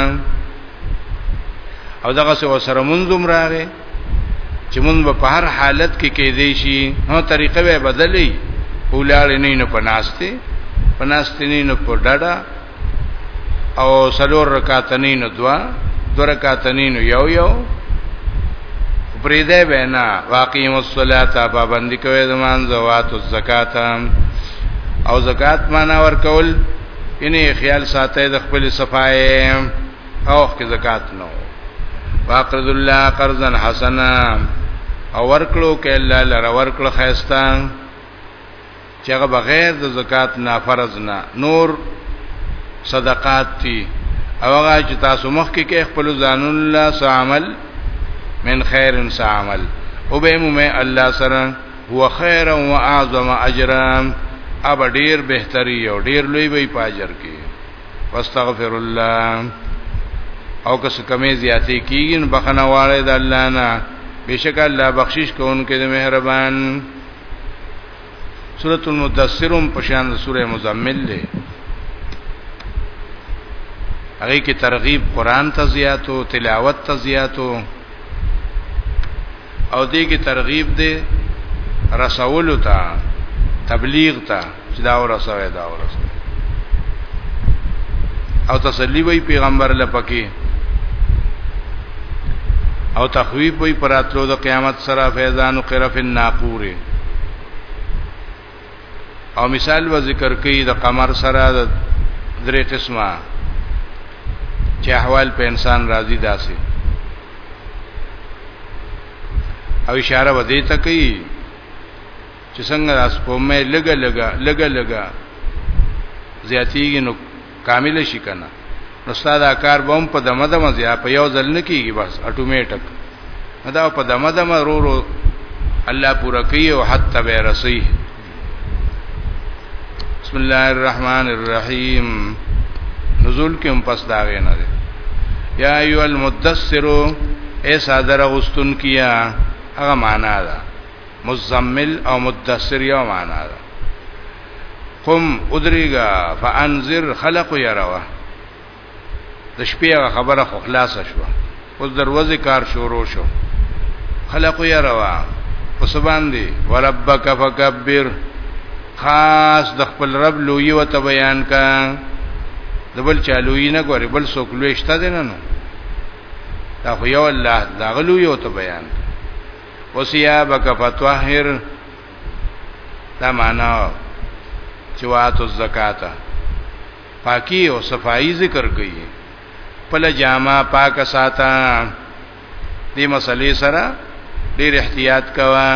او دغه سره منځم راغې چې مونږ په هر حالت کې کې دی شي نو طریقه به بدلی ولاړ نه نه پناسته پناسته نه نه په ډډه او سلور رکعات نه نه دوا دو رکعات نه نه یو یو پریده بینا واقیم الصلاة پابندی کوي زمان زوات الزکات او زکات معنا ور کول انې خیال ساته د خپل صفای او کې زکات نو واقرض الله قرضا حسنا او ورکلو کې الله لره ورکلو خيستان چې هغه بغیر د زکات نه فرض نه نور صدقات دي او هغه چې تاسو مخ کې کې خپل ځانون لا عمل من خیر عمل او به مو الله سره هو خیر او اعظم اجرام اب ډیر بهتري او ډیر لوی وي پاجر کې واستغفر الله او که څه کمې زیاتې کیږي نو بخنه واړی د الله نه بشک الله بخشش کوونکی د مهربان سورۃ المدثر په شان د سورې مزمل دی هغه کې ترغیب قران ته زیاتو تلاوت ته زیاتو او دې کې ترغیب دی رسول ته تبلیغ ته چې دا ورسوي دا ورسوي او تسلی وی پیغمبر لپکې او تخویف وی پراتلو د قیامت سره فیضان قرف الناقور او مثال و ذکر کوي د قمر سره د درې قسمه چې احوال په انسان راضي داسي او اشاره و دې ته کوي چې څنګه اس په مې لګا لګا لګا لګا زیاتیږي نو کامل شي کنه نو ستاسو دا کار به هم په دمه دمه زیا په یو ځل نه کیږي بس اتوماتیک دا په دمه دمه رو رو الله پورا کوي او حتی به رسي بسم الله الرحمن الرحیم نزول کې هم پس دا غینه ده یا ایو المدثر ایسا در غستون کیا هغه معنا ده مزمل او مدثر یو معنا ده قم ادریګا فانذر خلق يروا د شپې خبره خو خلاصه شو اوس دروازه کار شروع شو خلق يروا اوس باندې وربک فکبر خاص د خپل رب لوی او ته بیان کا د بل چالوی نه غوري بل څوک لوی شته دین نه دا خو یو الله دا غلو یو ته بیان وسیابک فتوهر دا معنا چې واتو زکات پاکي او صفائی ذکر کوي پل جامه پاک ساته دې مسلې سره ډېر احتیاط کوه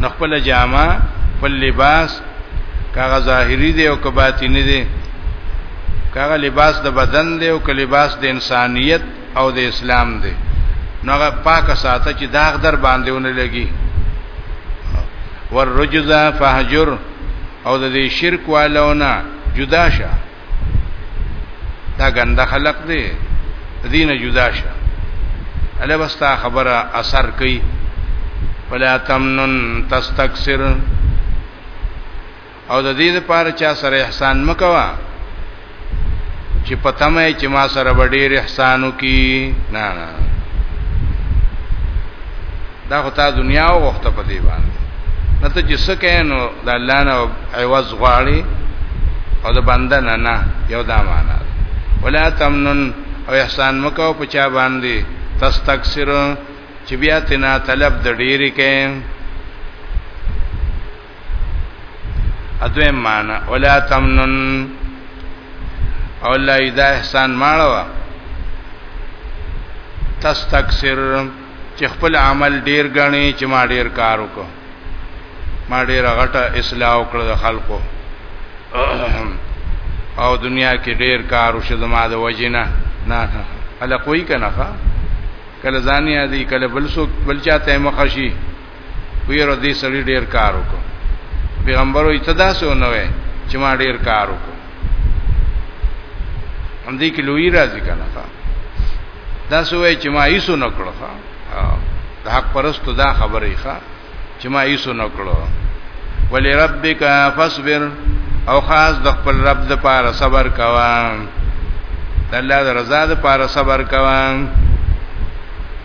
نخپل جامه خپل لباس کاغه ظاهری دی او که باطینی دی کاغه لباس د بدن دی او که لباس د انسانیت او د اسلام دی نو هغه پاک ساته چې داغ در باندې ونه لګي والرجزا فهجر او د دې شرک والونه جدا شه دا ګنده خلق دی دینه جدا شه اله وستا خبره اثر کوي ولا تمنن تستكثر او د دې لپاره چا سره احسان مکوا چې پته مې چې ما سره به ډېر احسان وکي نه نه دا خو تا دنیا او وخت په دې باندې نه ته چې سکه نو د الله نه عوض غواړي او د بنده نه نه یو دا معنا ولا تمنن او احسان مکو په چا باندې تستکثر چې بیا تنا طلب د ډېری کې اته معنا ولا تمنن او لا اذا احسان مالوا تستكثر چې خپل عمل ډیر غني چې ما ډیر کار وکړ ما ډیر غټه اصلاح وکړ د خلکو او دنیا کې ډیر کار وشو د ما د وجنه نه نه الا کوئی کنه کله ځان یادې کله بل څوک بل چاته مخشي ویره دې سړي ډیر کار وکړ پیغمبر وي تدا سو نه وي چې ما ډیر کار وکړ هم دې کې لوی راځي کنه تا دا سو وي چې ما یې سو نه کړو دا حق پرستو دا خبرې ښه چې ما یې سو نه کړو ولی ربک فاصبر او خاص د خپل رب د پاره صبر کوه د الله د رضا د پاره صبر کوه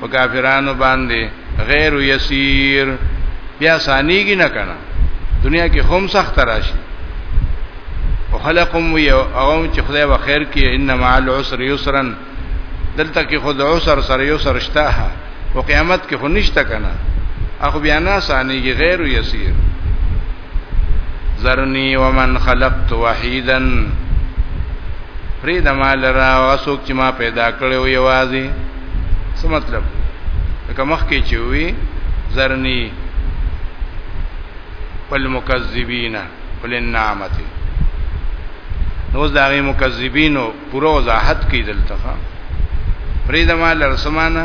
په کافرانو باندې غیر یسیر بیا سانیږي نه کنه دنیا کې هم سخت راشي او خلقم یو او چې خدای به خیر کې ان مع العسر یسرا دلته کې خود عسر سره یسر شته او قیامت کې خو نشته کنه اخو بیا نه سانیږي غیر یسیر ذرنی ومن خلقت وحیدا فرید مال را وسوک چې ما پیدا کړو یوازې څه مطلب لکه مخکې چې وی ذرنی والمکذبین ولنعمت نو ځای مکذبینو پرو وضاحت کی دلته فرید مال رسمانه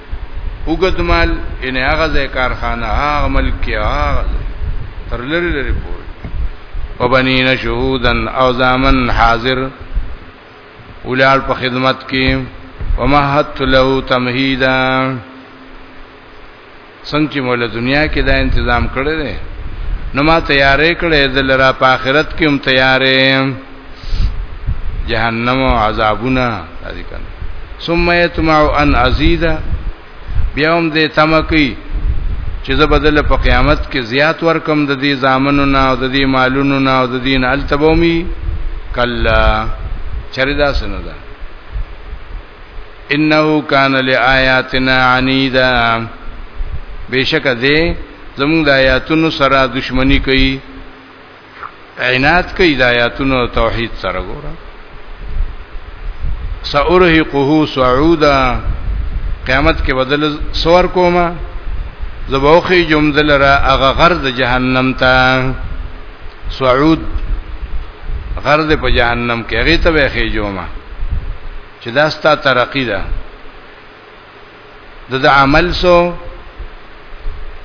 وګدمال ان هغه ځای کارخانه هغه ملک کې هغه تر لری لری پورې وبنین شهودن او زامن حاضر ولال په خدمت کې ومهت له تمهیدا څنګه مولا دنیا کې دا تنظیم کړی دی نو ما تیارې کړې د لرا په آخرت کې هم تیارې جهنم او عذابونه دي کنه ثم يتمع ان ازيد بیا هم دې تمکی چې زه بدل په قیامت کې زیات ورکم د دې زامنو نه او د دې مالونو نه او د دین التبومی کلا چردا سن ده انه کان لآیاتنا عنیدا بشک دې زموږ د آیاتونو سره دښمنی کوي عینات کوي د آیاتونو توحید سره ګوره سأرهقه سعودا قیامت کې بدل سور کوما زبوخی جمدل را اغه غرد جهنم تا سعود غرد په جهنم کې هغه ته وخی جوما چې دا ستا ترقی ده د عمل سو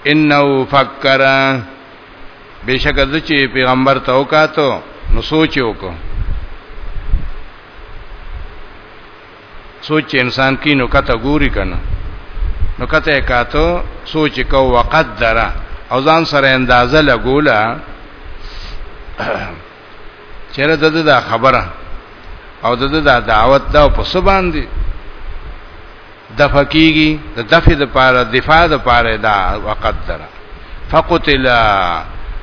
انه فکر بشک د چې پیغمبر ته وکاتو نو سوچ وکړو سوچ انسان کی نو کته ګوري کنه نو کته کاتو سوچ کو وقدر او ځان سره اندازه لګولا چیرې د دې دا خبره او د دې دا دعوت دا په سبان دي د فقېږي د دفع د پاره دفاع د پاره دا وقدر فقتل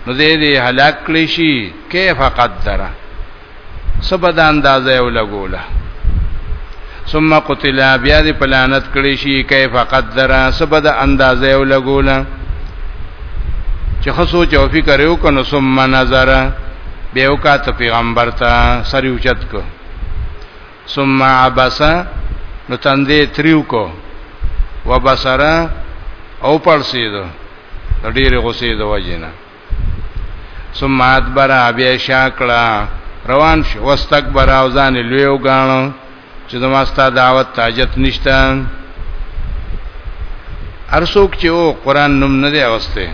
نو دې دې هلاک کړی شي کیف قدر سبد اندازه یو لګوله ثم قتل بیا دې پلانت کړی شي کیف قدر سبد اندازه یو لګوله چې خصو چې فکر یو کنو ثم نظر به وکات پیغمبر ته سری اوچت کو ثم عبس نو تندې تریو کو وبصر او پړسید ډېر غصې د وجنه ثم ادبر بیا شاکړه روان شو واستكبر او ځان لوی وګاڼو چې زما ستا دعوت تاجت نشته ارسوک چې او قران نوم نه دی اوسته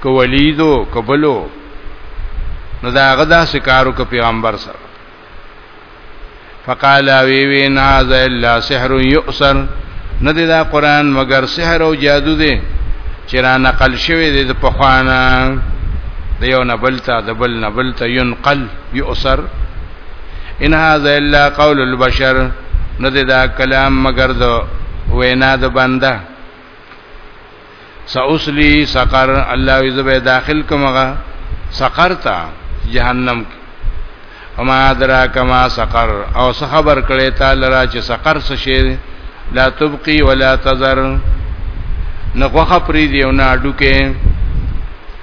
کو ولیدو کبلو نو دا غدا سکارو ک پیغمبر سره فقال وی وی ناز الا سحر یؤسر نه دی دا قران مگر سحر او جادو دی چې را نقل شوی دی د پخوانه د یو نبلتا د بل نبلتا ينقل یؤسر ان هاذا الا قول البشر نه دا کلام مگر دو وینا د بنده ساوسلی سقر الله یذبه داخل کومغه سقر تا جهنم کی وما ادراک ما سقر او څه خبر کړي تعالی را چې سقر څه شي لا تبقي ولا تذر نغوخه پری دی او نه اډوکه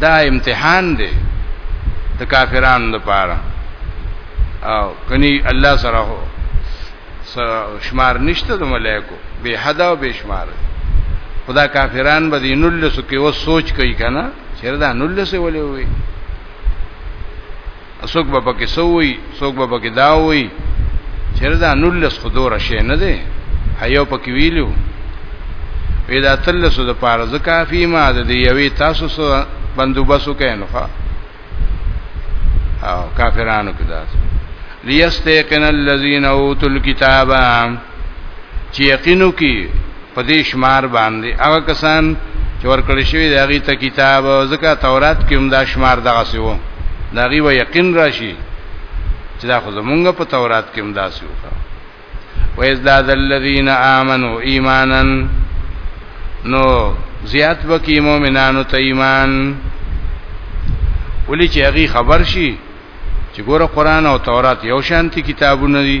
دا امتحان دی د کافرانو لپاره او کني الله سره هو سره شمار نشته د ملائکو به حد او به شمار خدا کافران به دینل سو کې و سوچ کوي کنه چیرې دا نل سه ولې وي څوک به پکې سووي څوک به پکې دا وي چیرې دا نولس خدور شي نه دی هيو پکې ویلو پیدا تلسو د پاره ز کافی ما د یوې تاسو سره بندوبسو کینو ښا او کافرانو کې دا لیستيقن الذين اوتل کتابا چې یقینو کې په دې شمار باندې هغه کسان چې ورکړ شوی د هغه ته کتاب ځکه تورات کې هم دا شمار دغه سی وو دا غي و یقین راشي چې دا خو زمونږ په تورات کې هم دا سی وو و ازداد الذين امنوا ایمانا نو زیات وکي مؤمنانو ته ایمان ولې چې هغه خبر شي چې ګوره قران او تورات یو شانتي کتابونه دي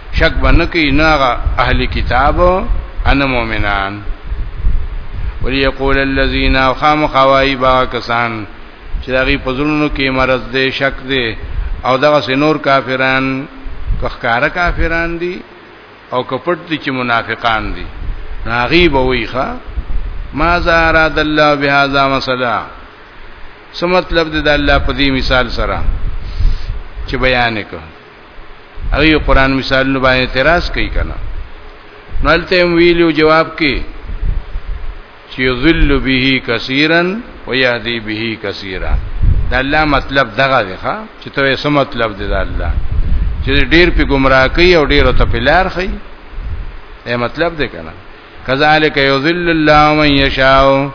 شک باندې کې نه اهل کتاب ان مؤمنان وليقول الذين خام خوای با کسان چې دغه پزړونو کې مرز دې شک دې او دغه سنور کافران کخکار کافران دي او کپټ دي چې منافقان دي ناغي به ویخه ما زاراد الله بهذا مثلا سمت لفظ د الله په دې مثال سره چې بیان وکړه هغه قرآن مثالونه باندې اعتراض کوي کنه نلته ویلو جواب کې چې یذل به کثیرا و یهدی به کثیرا دا الله مطلب دغه دی ښا چې ته یې سم مطلب دی دا الله چې ډیر په گمراه کوي او ډیر ته پلار خي دا مطلب دی کنه کذالک یذل الله من یشاء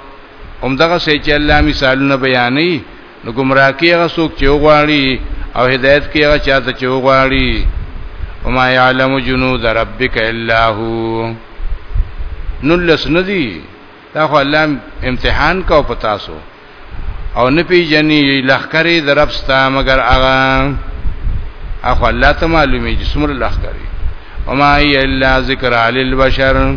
هم دغه سې چې الله مثالونه بیانې نو گمراه کیږي څوک چې وغواړي او هدایت کیږي چاته چې وغواړي وما يعلم جنود ربك الا هو نلس ندی دا خو الله امتحان کا او پتاسو او نه پیجنې لخرې درپستا مگر اغا اخو الله ته معلومي چې څومره لخرې وما هي الا ذکر للبشر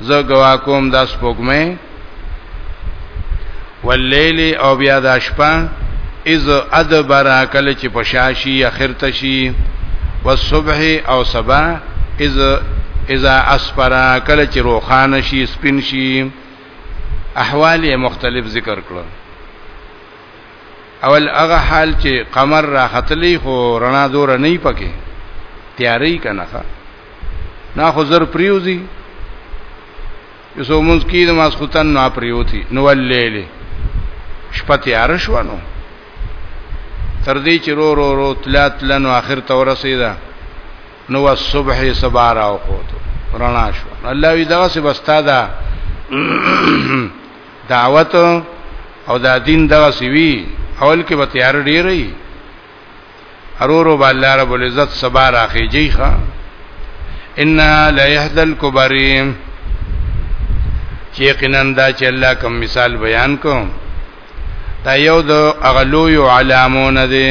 زه گوا کوم د سپوږمې واللیل او بیا د شپه اذ ادبر کله چې پشاشي اخر تشي والصبح او صبا اذ اذا اسفر کله چې روخانه شي سپین شي احوال مختلف ذکر کړل اول هغه حال چې قمر را ختلی خو رڼا دور نه پکې تیاری کنه نه خو زر پریوزی یسو مونږ کې د ماسختن نه پریوتی نو ولېل شپه تیار شو نو تر دې چې رو رو رو تلات لنو اخر ته ورسیدا نو الصبح صبار او قوت رڼا شو الله وی دا سه بستا دا دعوت او دا دین دغه سوي اول کې به تیار ډیری ارورو به الله رب العزت سبا راخیږي ښا ان لا يهدل کبریم چې یقینا دا چې الله کوم مثال بیان کوم دا یو د اغلو یو علامونه دي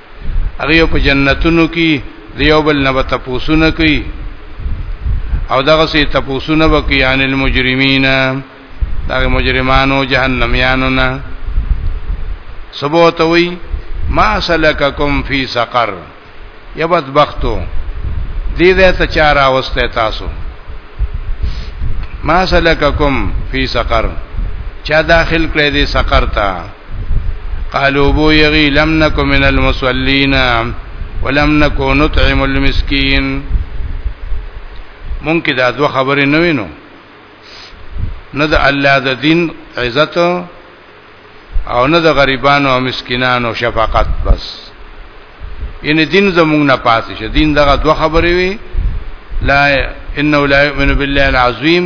هغه په جنتونو کې دیو بل نه تپوسونه کوي او دغه سي تپوسونه وکي عن المجرمین دغه مجرمانو جهنميانو نه سبوت وی ما سلککم فی سقر یبد بختو دې دې ته چار اوسته تاسو ما سلککم فی سقر چا داخل کړی دې سقر ته قالوا بو یغی لم نکو من المصلین ولم نکو نطعم المسکین مونږ کې دا دوه خبرې نه وینو نه د الله د دین عزت او نه د غریبانو او مسکینانو شفقت بس ان دین زمونږ نه پاتې شه دین دغه دوه خبرې وي لا انه لا يؤمن بالله العظیم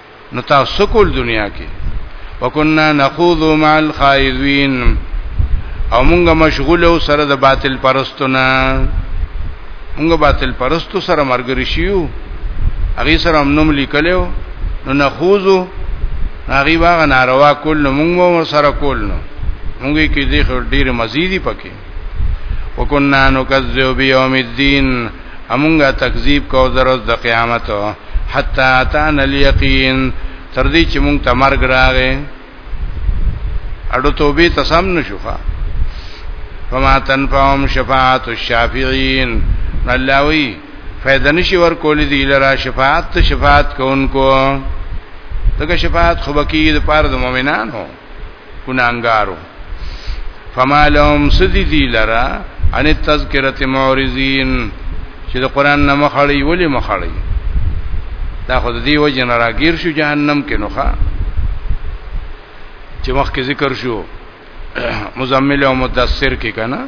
نو تاسو کول دنیا کې وکنا نخوذ مع الخائذین او مونږ مشغول او سره د باطل پرستونه مونږ باطل پرستو سره مرګري شیو هغه سره هم نوم لیکلو نو نخوذ هغه واغ ناروا کول نو مونږ مو سره کول نو مونږ کې دې ډیر مزيدي پکې وکنا نکذب بیوم الدین امونګه تکذیب کو درز د قیامت حتا اتان الیقین تر دې چې مونږ ته مرګ راغې اډو توبې تسم نشوخه فما تنفعهم شفاعت الشافعین الله وی فائدہ نشي ور کولې دی لرا شفاعت ته شفاعت کوونکو دغه شفاعت خو بکی د پاره د مؤمنانو ګناګارو فما لهم سدی دی لرا ان تذکرت معرضین چې د قران نه مخړی ولی مخړی دا خود دی و جن راګیر شو جهنم کې نوخه چې مخکې ذکر شو مزمل او مدثر کې کنه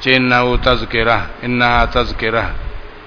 چې انه تذکره انها تذکره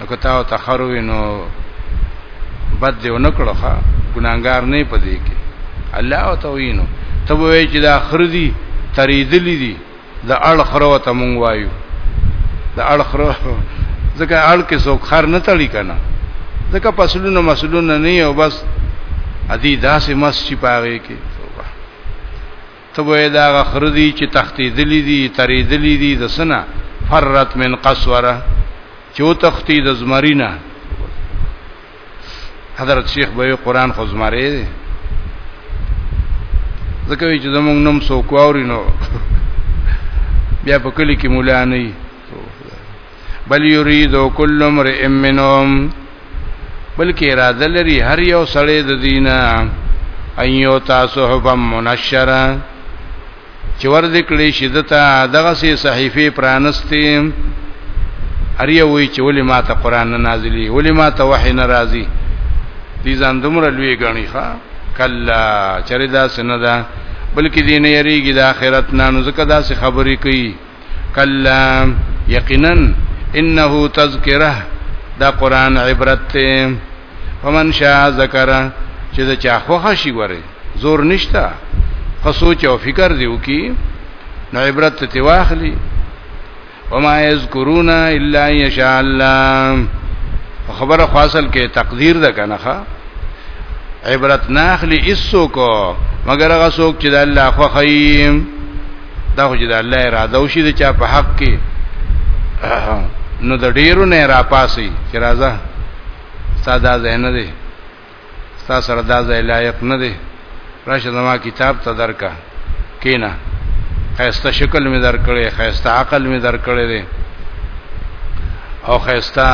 نو که تاسو تخروي نو بد دی ونکړه ښا ګناګار نه پدې کې الله او توینو ته وایي چې دا خردي تریدلې دي د اړ خرو ته مونږ وایو د اړ خرو ځکه اړ کې څوک خر نه تړي کنه ځکه پسلونه مسلونه نه یو بس ادي داسې مس چې پاره کې ته وایې دا هغه خره دي چې تښتېدلي دي، ترېدلي دي، د څه نه؟ فرت من قسوره چې وتښتي د زمري نه حضرت شیخ به قرآن خو زمری دی ځکه چې زمونږ نوم سو کووري نو بیا په کلی کې مولا نه بل یرید کل امرئ منهم بلکې اراده لري هر یو سړی د دینه ایو تاسو هم منشره چې ور ذکرې شدته دغه سي صحیفه پرانستي اریا وی چې ولې ما ته قران نه نازلی ولې ما ته وحی نه راځي دي ځان دومره لوی غني ښا کلا چردا سندا بلکې دین یریږي د آخرت نه نو ځکه دا څه خبرې کوي کلا یقینا انه تذکره دا قران عبرت ته فمن شاء ذکر چې دا چا خوښ شي وره زور نشتا خصوص او فکر دی وکي نو عبرت ته واخلي وما يذكرون الا ان شاء الله خبره خاصل کې تقدیر ده کنه عبرت ناخلی اسو کو مگر هغه څوک چې د الله خوخیم دا خو چې د الله اراده وشي د چا په حق کې نو د ډیرو نه را پاسي چې راځه ساده زین نه دي ستا سره دا ځای لایق نه دي راشه زما کتاب ته درکا کینا خیسته شکل می درکړې خیسته عقل می درکړې دي او خیسته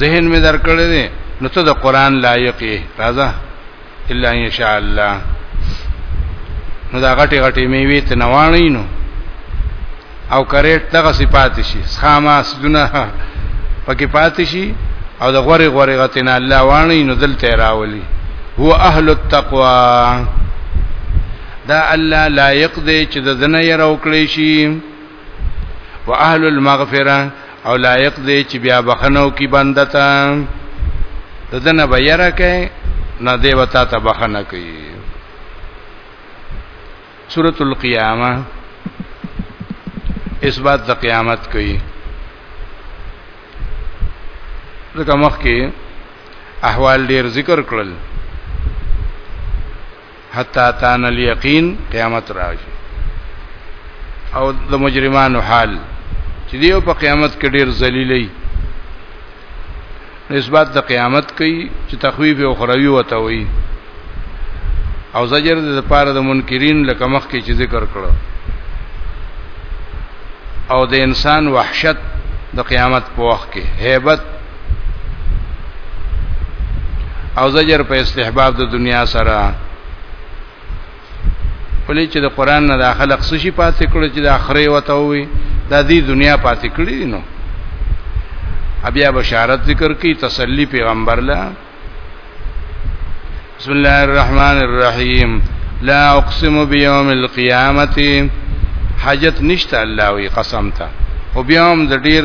ذهن می درکړې دي نو ته د قران لایق یې راځه الا ان شاء الله نو دا غټي غټي میوي ته نوانی نو او کریټ دغه صفات شي سخامه سدونه پکې پات شي او د غوري غوري غتنه الله وانی نو دلته راولي هو اهل التقوا دا الله لایق دی چې د دنیا راوکړي شي واهل المغفره او لایق دی چې بیا بخنو کی بندتا ددنه بیره کې نه دی وتا ته بخنه کوي سورۃ القیامه اثبات د قیامت کوي ځکه مخکې احوال ډیر ذکر کړل حتا تان الیقین قیامت راځي او د مجرمانو حال چې دیو په قیامت کې ډیر ذلیلې نسبت د قیامت کوي چې تخویف او خروی وته وي او زجر د پاره د منکرین لکه مخ کې چې ذکر کړو او د انسان وحشت د قیامت په وخت کې hebat او زجر په استحباب د دنیا سره ولې چې د قران نه د خلق سشي پاتې کړو چې د اخره وته وي د دې دنیا پاتې کړی نو بیا بشارت ذکر کی تسلی پیغمبر لا بسم الله الرحمن الرحیم لا اقسم بیوم القیامت حاجت نشته الله وی قسم ته او بیا هم د ډیر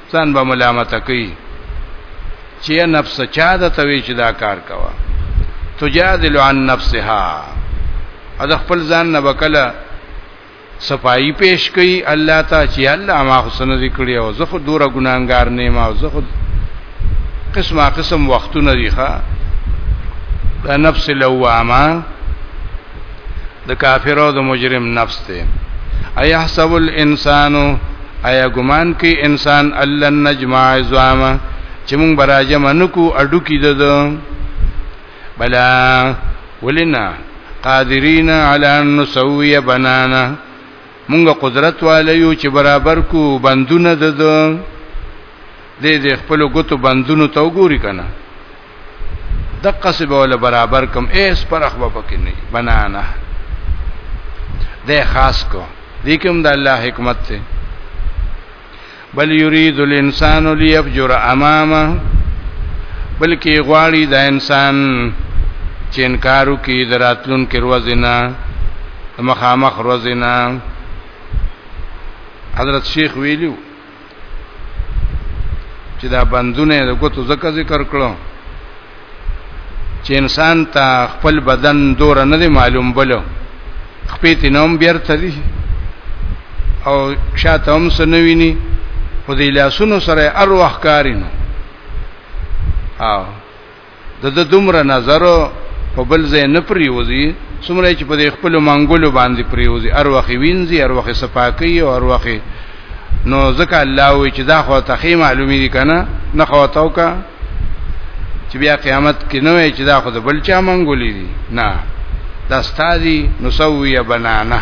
ځان به ملامت کوي چې نفس چا د توي چې دا کار کوا تجادل عن نفسها اذ خپل ځان نه وکړه صفائی پیش کړي الله ته چې الله ما حسن ذکر او زه خو دوره ګناګار نه ما زه خو قسمه قسم وختونه دي ښا نفس لوامه د کافر او د مجرم نفس ته ايحسب الانسان ايا ګمان کوي انسان الله نجمع عظام چې موږ براجه منکو اډو کې ده بلا ولنا قادرین علی ان نسوی بنانا موږ قدرت والیو چې برابر کو بندونه ده دې دې خپل ګوتو بندونو ته وګوري کنه دقه سی به ول برابر کم ایس پر اخبه پکې نه بنانه ده خاص کو دې کوم د الله حکمت ته بل یرید الانسان لیفجر امامه بلکې غواړي د انسان چې انکارو کې دراتلون کې روزنه مخامخ روزنه حضرت شیخ ویلو چې دا بندونه د ګوتو زکه ذکر کړو چې انسان ته خپل بدن دور نه دی معلوم بلو خپې ته نوم بیرته دی او شاته هم سنویني خو دې لاسونو سره ار وخت کارینو او د د دومره نظر په بل ځای نه پریوزي څومره چې په خپل منګولو باندې پریوزي ار وخت وینځي ار وخت صفاکي او ار وخت نو ځکه الله وی چې دا خو ته خې معلومي دي کنه نه خو تاو کا چې بیا قیامت کې نه وي چې دا خو د بل چا منګولې دي نه دا ستادي نو سوي بنانه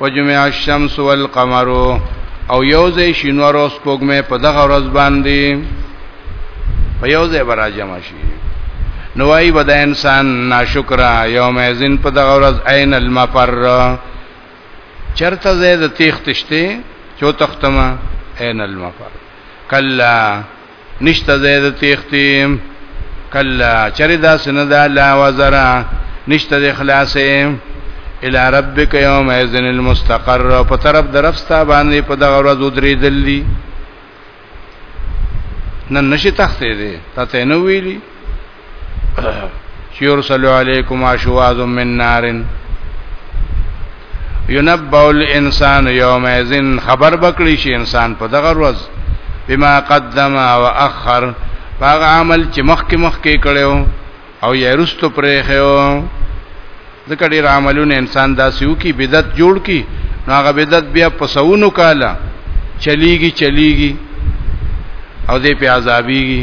وجمع الشمس والقمر او یوځې شینوار او سپوږمې په دغه ورځ باندې په یوځې برا جمع شي نوای بد انسان ناشکر یوم ازن په دغه ورځ عین المفر چرته زید تیختشته چو تختمه عین المفر کلا نشته زید تیختی کلا چر دا سن دا لا وزرا نشته د خلاصې الى ربک یوم اذن المستقر په طرف درفستا باندې په دغه ورځ درې دلی نن نشي تختې دي ته نه ویلی چې يرسل علیکم اشواز من نار ينبأ الانسان يومئذ خبر بکړي شي انسان په دغه ورځ بما قدم او اخر هغه عمل چې مخکې مخکې کړو او یې رستو پرې خو ځکه ډیر عملونه انسان داسې وکي بدعت جوړ کی نو هغه بدعت بیا په سونو کاله چلیږي چلیږي او دې په عذابيږي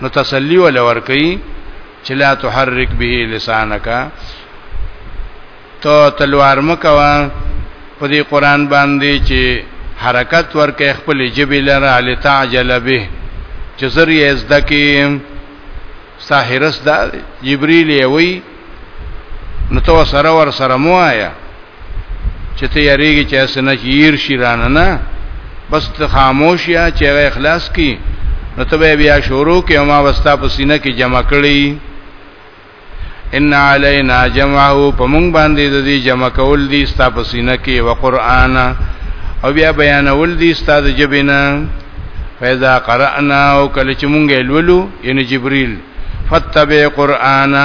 نو تسلی ول ورکی چې لا تحرک به لسانک ته تلوار مکوا په دې قران باندې چې حرکت ورکې خپل جبې لره لتعجل به چې ذریعہ زده کې ساحرس دا جبريل وی نو تو سره ور سره مو آیا چې ته یریږي چې اسنه چیر شي رانه نه بس ته خاموش یا چې اخلاص کی نو ته بیا شروع کې ما وستا په سینه کې جمع کړی ان علینا جمعه پمون باندې د دې جمع کول دي ستا په سینه کې او قران او بیا بیانول دي ستا د جبینا فاذا قرانا او کله چې مونږه لولو یعنی جبريل فتبع قرانا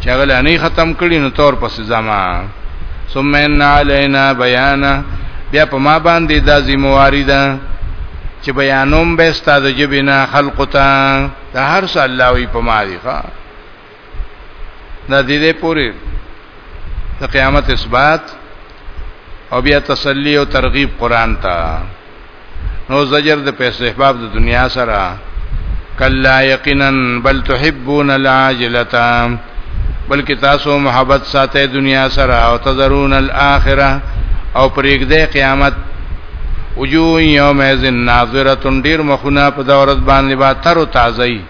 چې هغه لانی ختم کړي نو تور پس زما ثم ان علينا بيانا بیا په ما باندې دا ذمہواری ده چې بیانوم به استاد جبینا خلق ته د هر څه الله وی په ما دی ښا دا دې دې پوری د قیامت اثبات او بیا تسلی او ترغیب قران ته نو زجر د پیسو احباب د دنیا سره کلا یقینا بل تحبون العاجلتا بلکې تاسو محبت ساته دنیا سره او تذرون الاخره او پرېږده قیامت وجوه یوم ازن ناظرتن ډیر مخونه په دورت باندې با تر تازه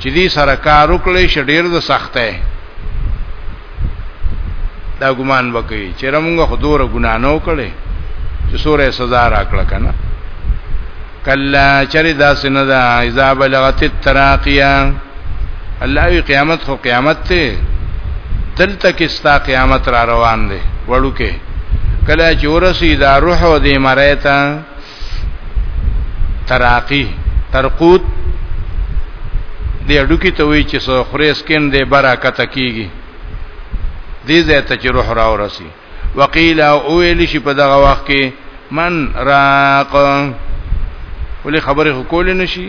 چې دې سره کار وکړي چې ډېر د سخته دا ګمان وکړي چې موږ خدور ګنا نه وکړي چې سورې سزا راکړه کنه کلا چری دا سن دا اذا بلغت التراقیا الله وی قیامت خو قیامت ته دلته کې ستا قیامت را روان دی وړو کې کلا چې ورسی دا روح او دې مریتا تراقی ترقوت دی اډو کې ته وی چې سو خورې سکین دې برکت کیږي دې زه ته چې روح را ورسی وقیل او ویل شي په دغه وخت کې من راق ولې خبره کول نشي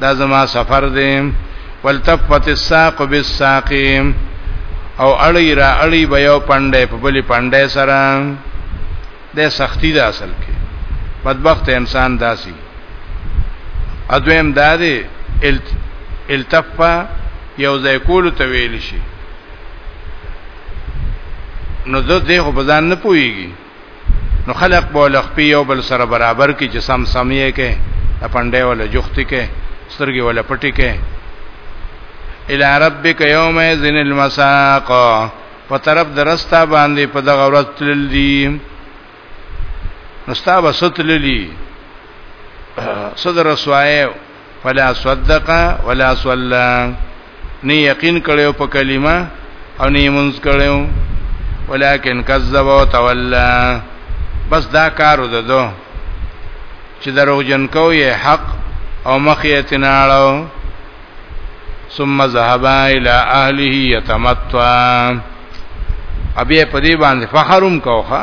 دا زما سفر دی ولتفت الساق بالساق او اړی را اړی به یو پنده په بلی پنده سره د سختی دا اصل کې بدبخت انسان داسي اځویم دادی التفا یو ځای کول ته ویل شي نو زه دې خو بزان نه پويږي نو خلق بوله خپې یو بل سره برابر کې چې سم سم یې کې د پنده ولا جوختی کې سترګې ولا پټې کې الى ربک یوم یذن المساق په طرف درستا باندې په دغه ورځ تلل دي نو ستا وسط للی صدر رسوایو ولا صدق ولا صلى نه یقین کړو په کلمه او نه منځ کړو ولکن کذب او تولى بس دا کار ودو چې دروغ جن کو یې حق او مخ یې تناړو ثم ذهب الى اهله يتمتع ابي په دې باندې فخرم کوخه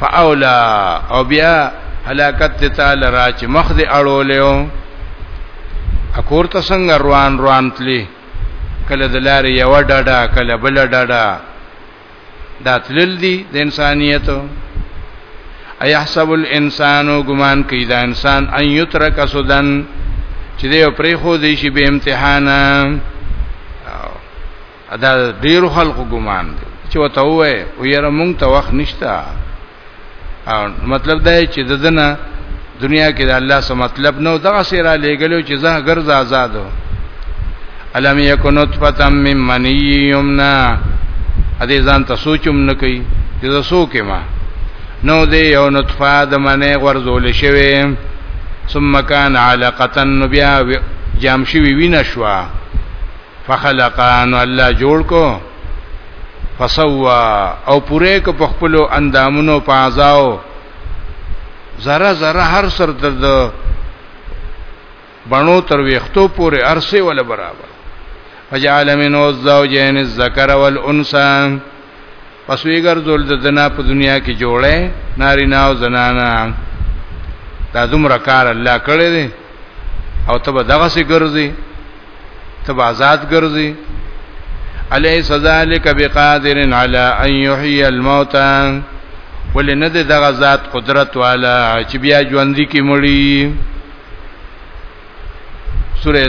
فاولا او بیا هلاکت تعالی را چې مخ دې اړولیو اکور ته څنګه روان روان تلی کله د لارې یو ډډه کله بل ډډه دا تلل دي د انسانيت ايحسب الانسان ګمان کوي دا انسان ان يترك سدن چې دې پرې خو دې شي به امتحان دا ډیر خلکو ګمان دی چې وته وای او یره مونږ ته وخت نشته او مطلب دا چې د دنه دنیا کې د الله سره مطلب نو دغه سره لګلو چې زه ګرځ آزادو الم یکن نطفه من منی یمنا ا دې ځان ته سوچوم نه کوي چې زه سوکې ما نو دې یو نطفه د منې غرزول شوی ثم کان علقه بیا جام شوی وینا شوا فخلقان الله جوړ کو فسوا او پوره کو په خپل اندامونو په اعضاو ذره ذره هر سر تر د بڼو تر ویختو پورې ارسه ول برابر فجعل من الزوجين الذكر والانثى پس وی ګرځول د دنا په دنیا کې جوړه ناری ناو زنانا دا دومره کار الله کړی دی او ته به دغه سي ګرځي تب آزاد ګرځي الیس ذالک بقادر علی ان یحیی الموتى ولې نه د دغه ذات قدرت والا چې بیا ژوند کی مړی سوره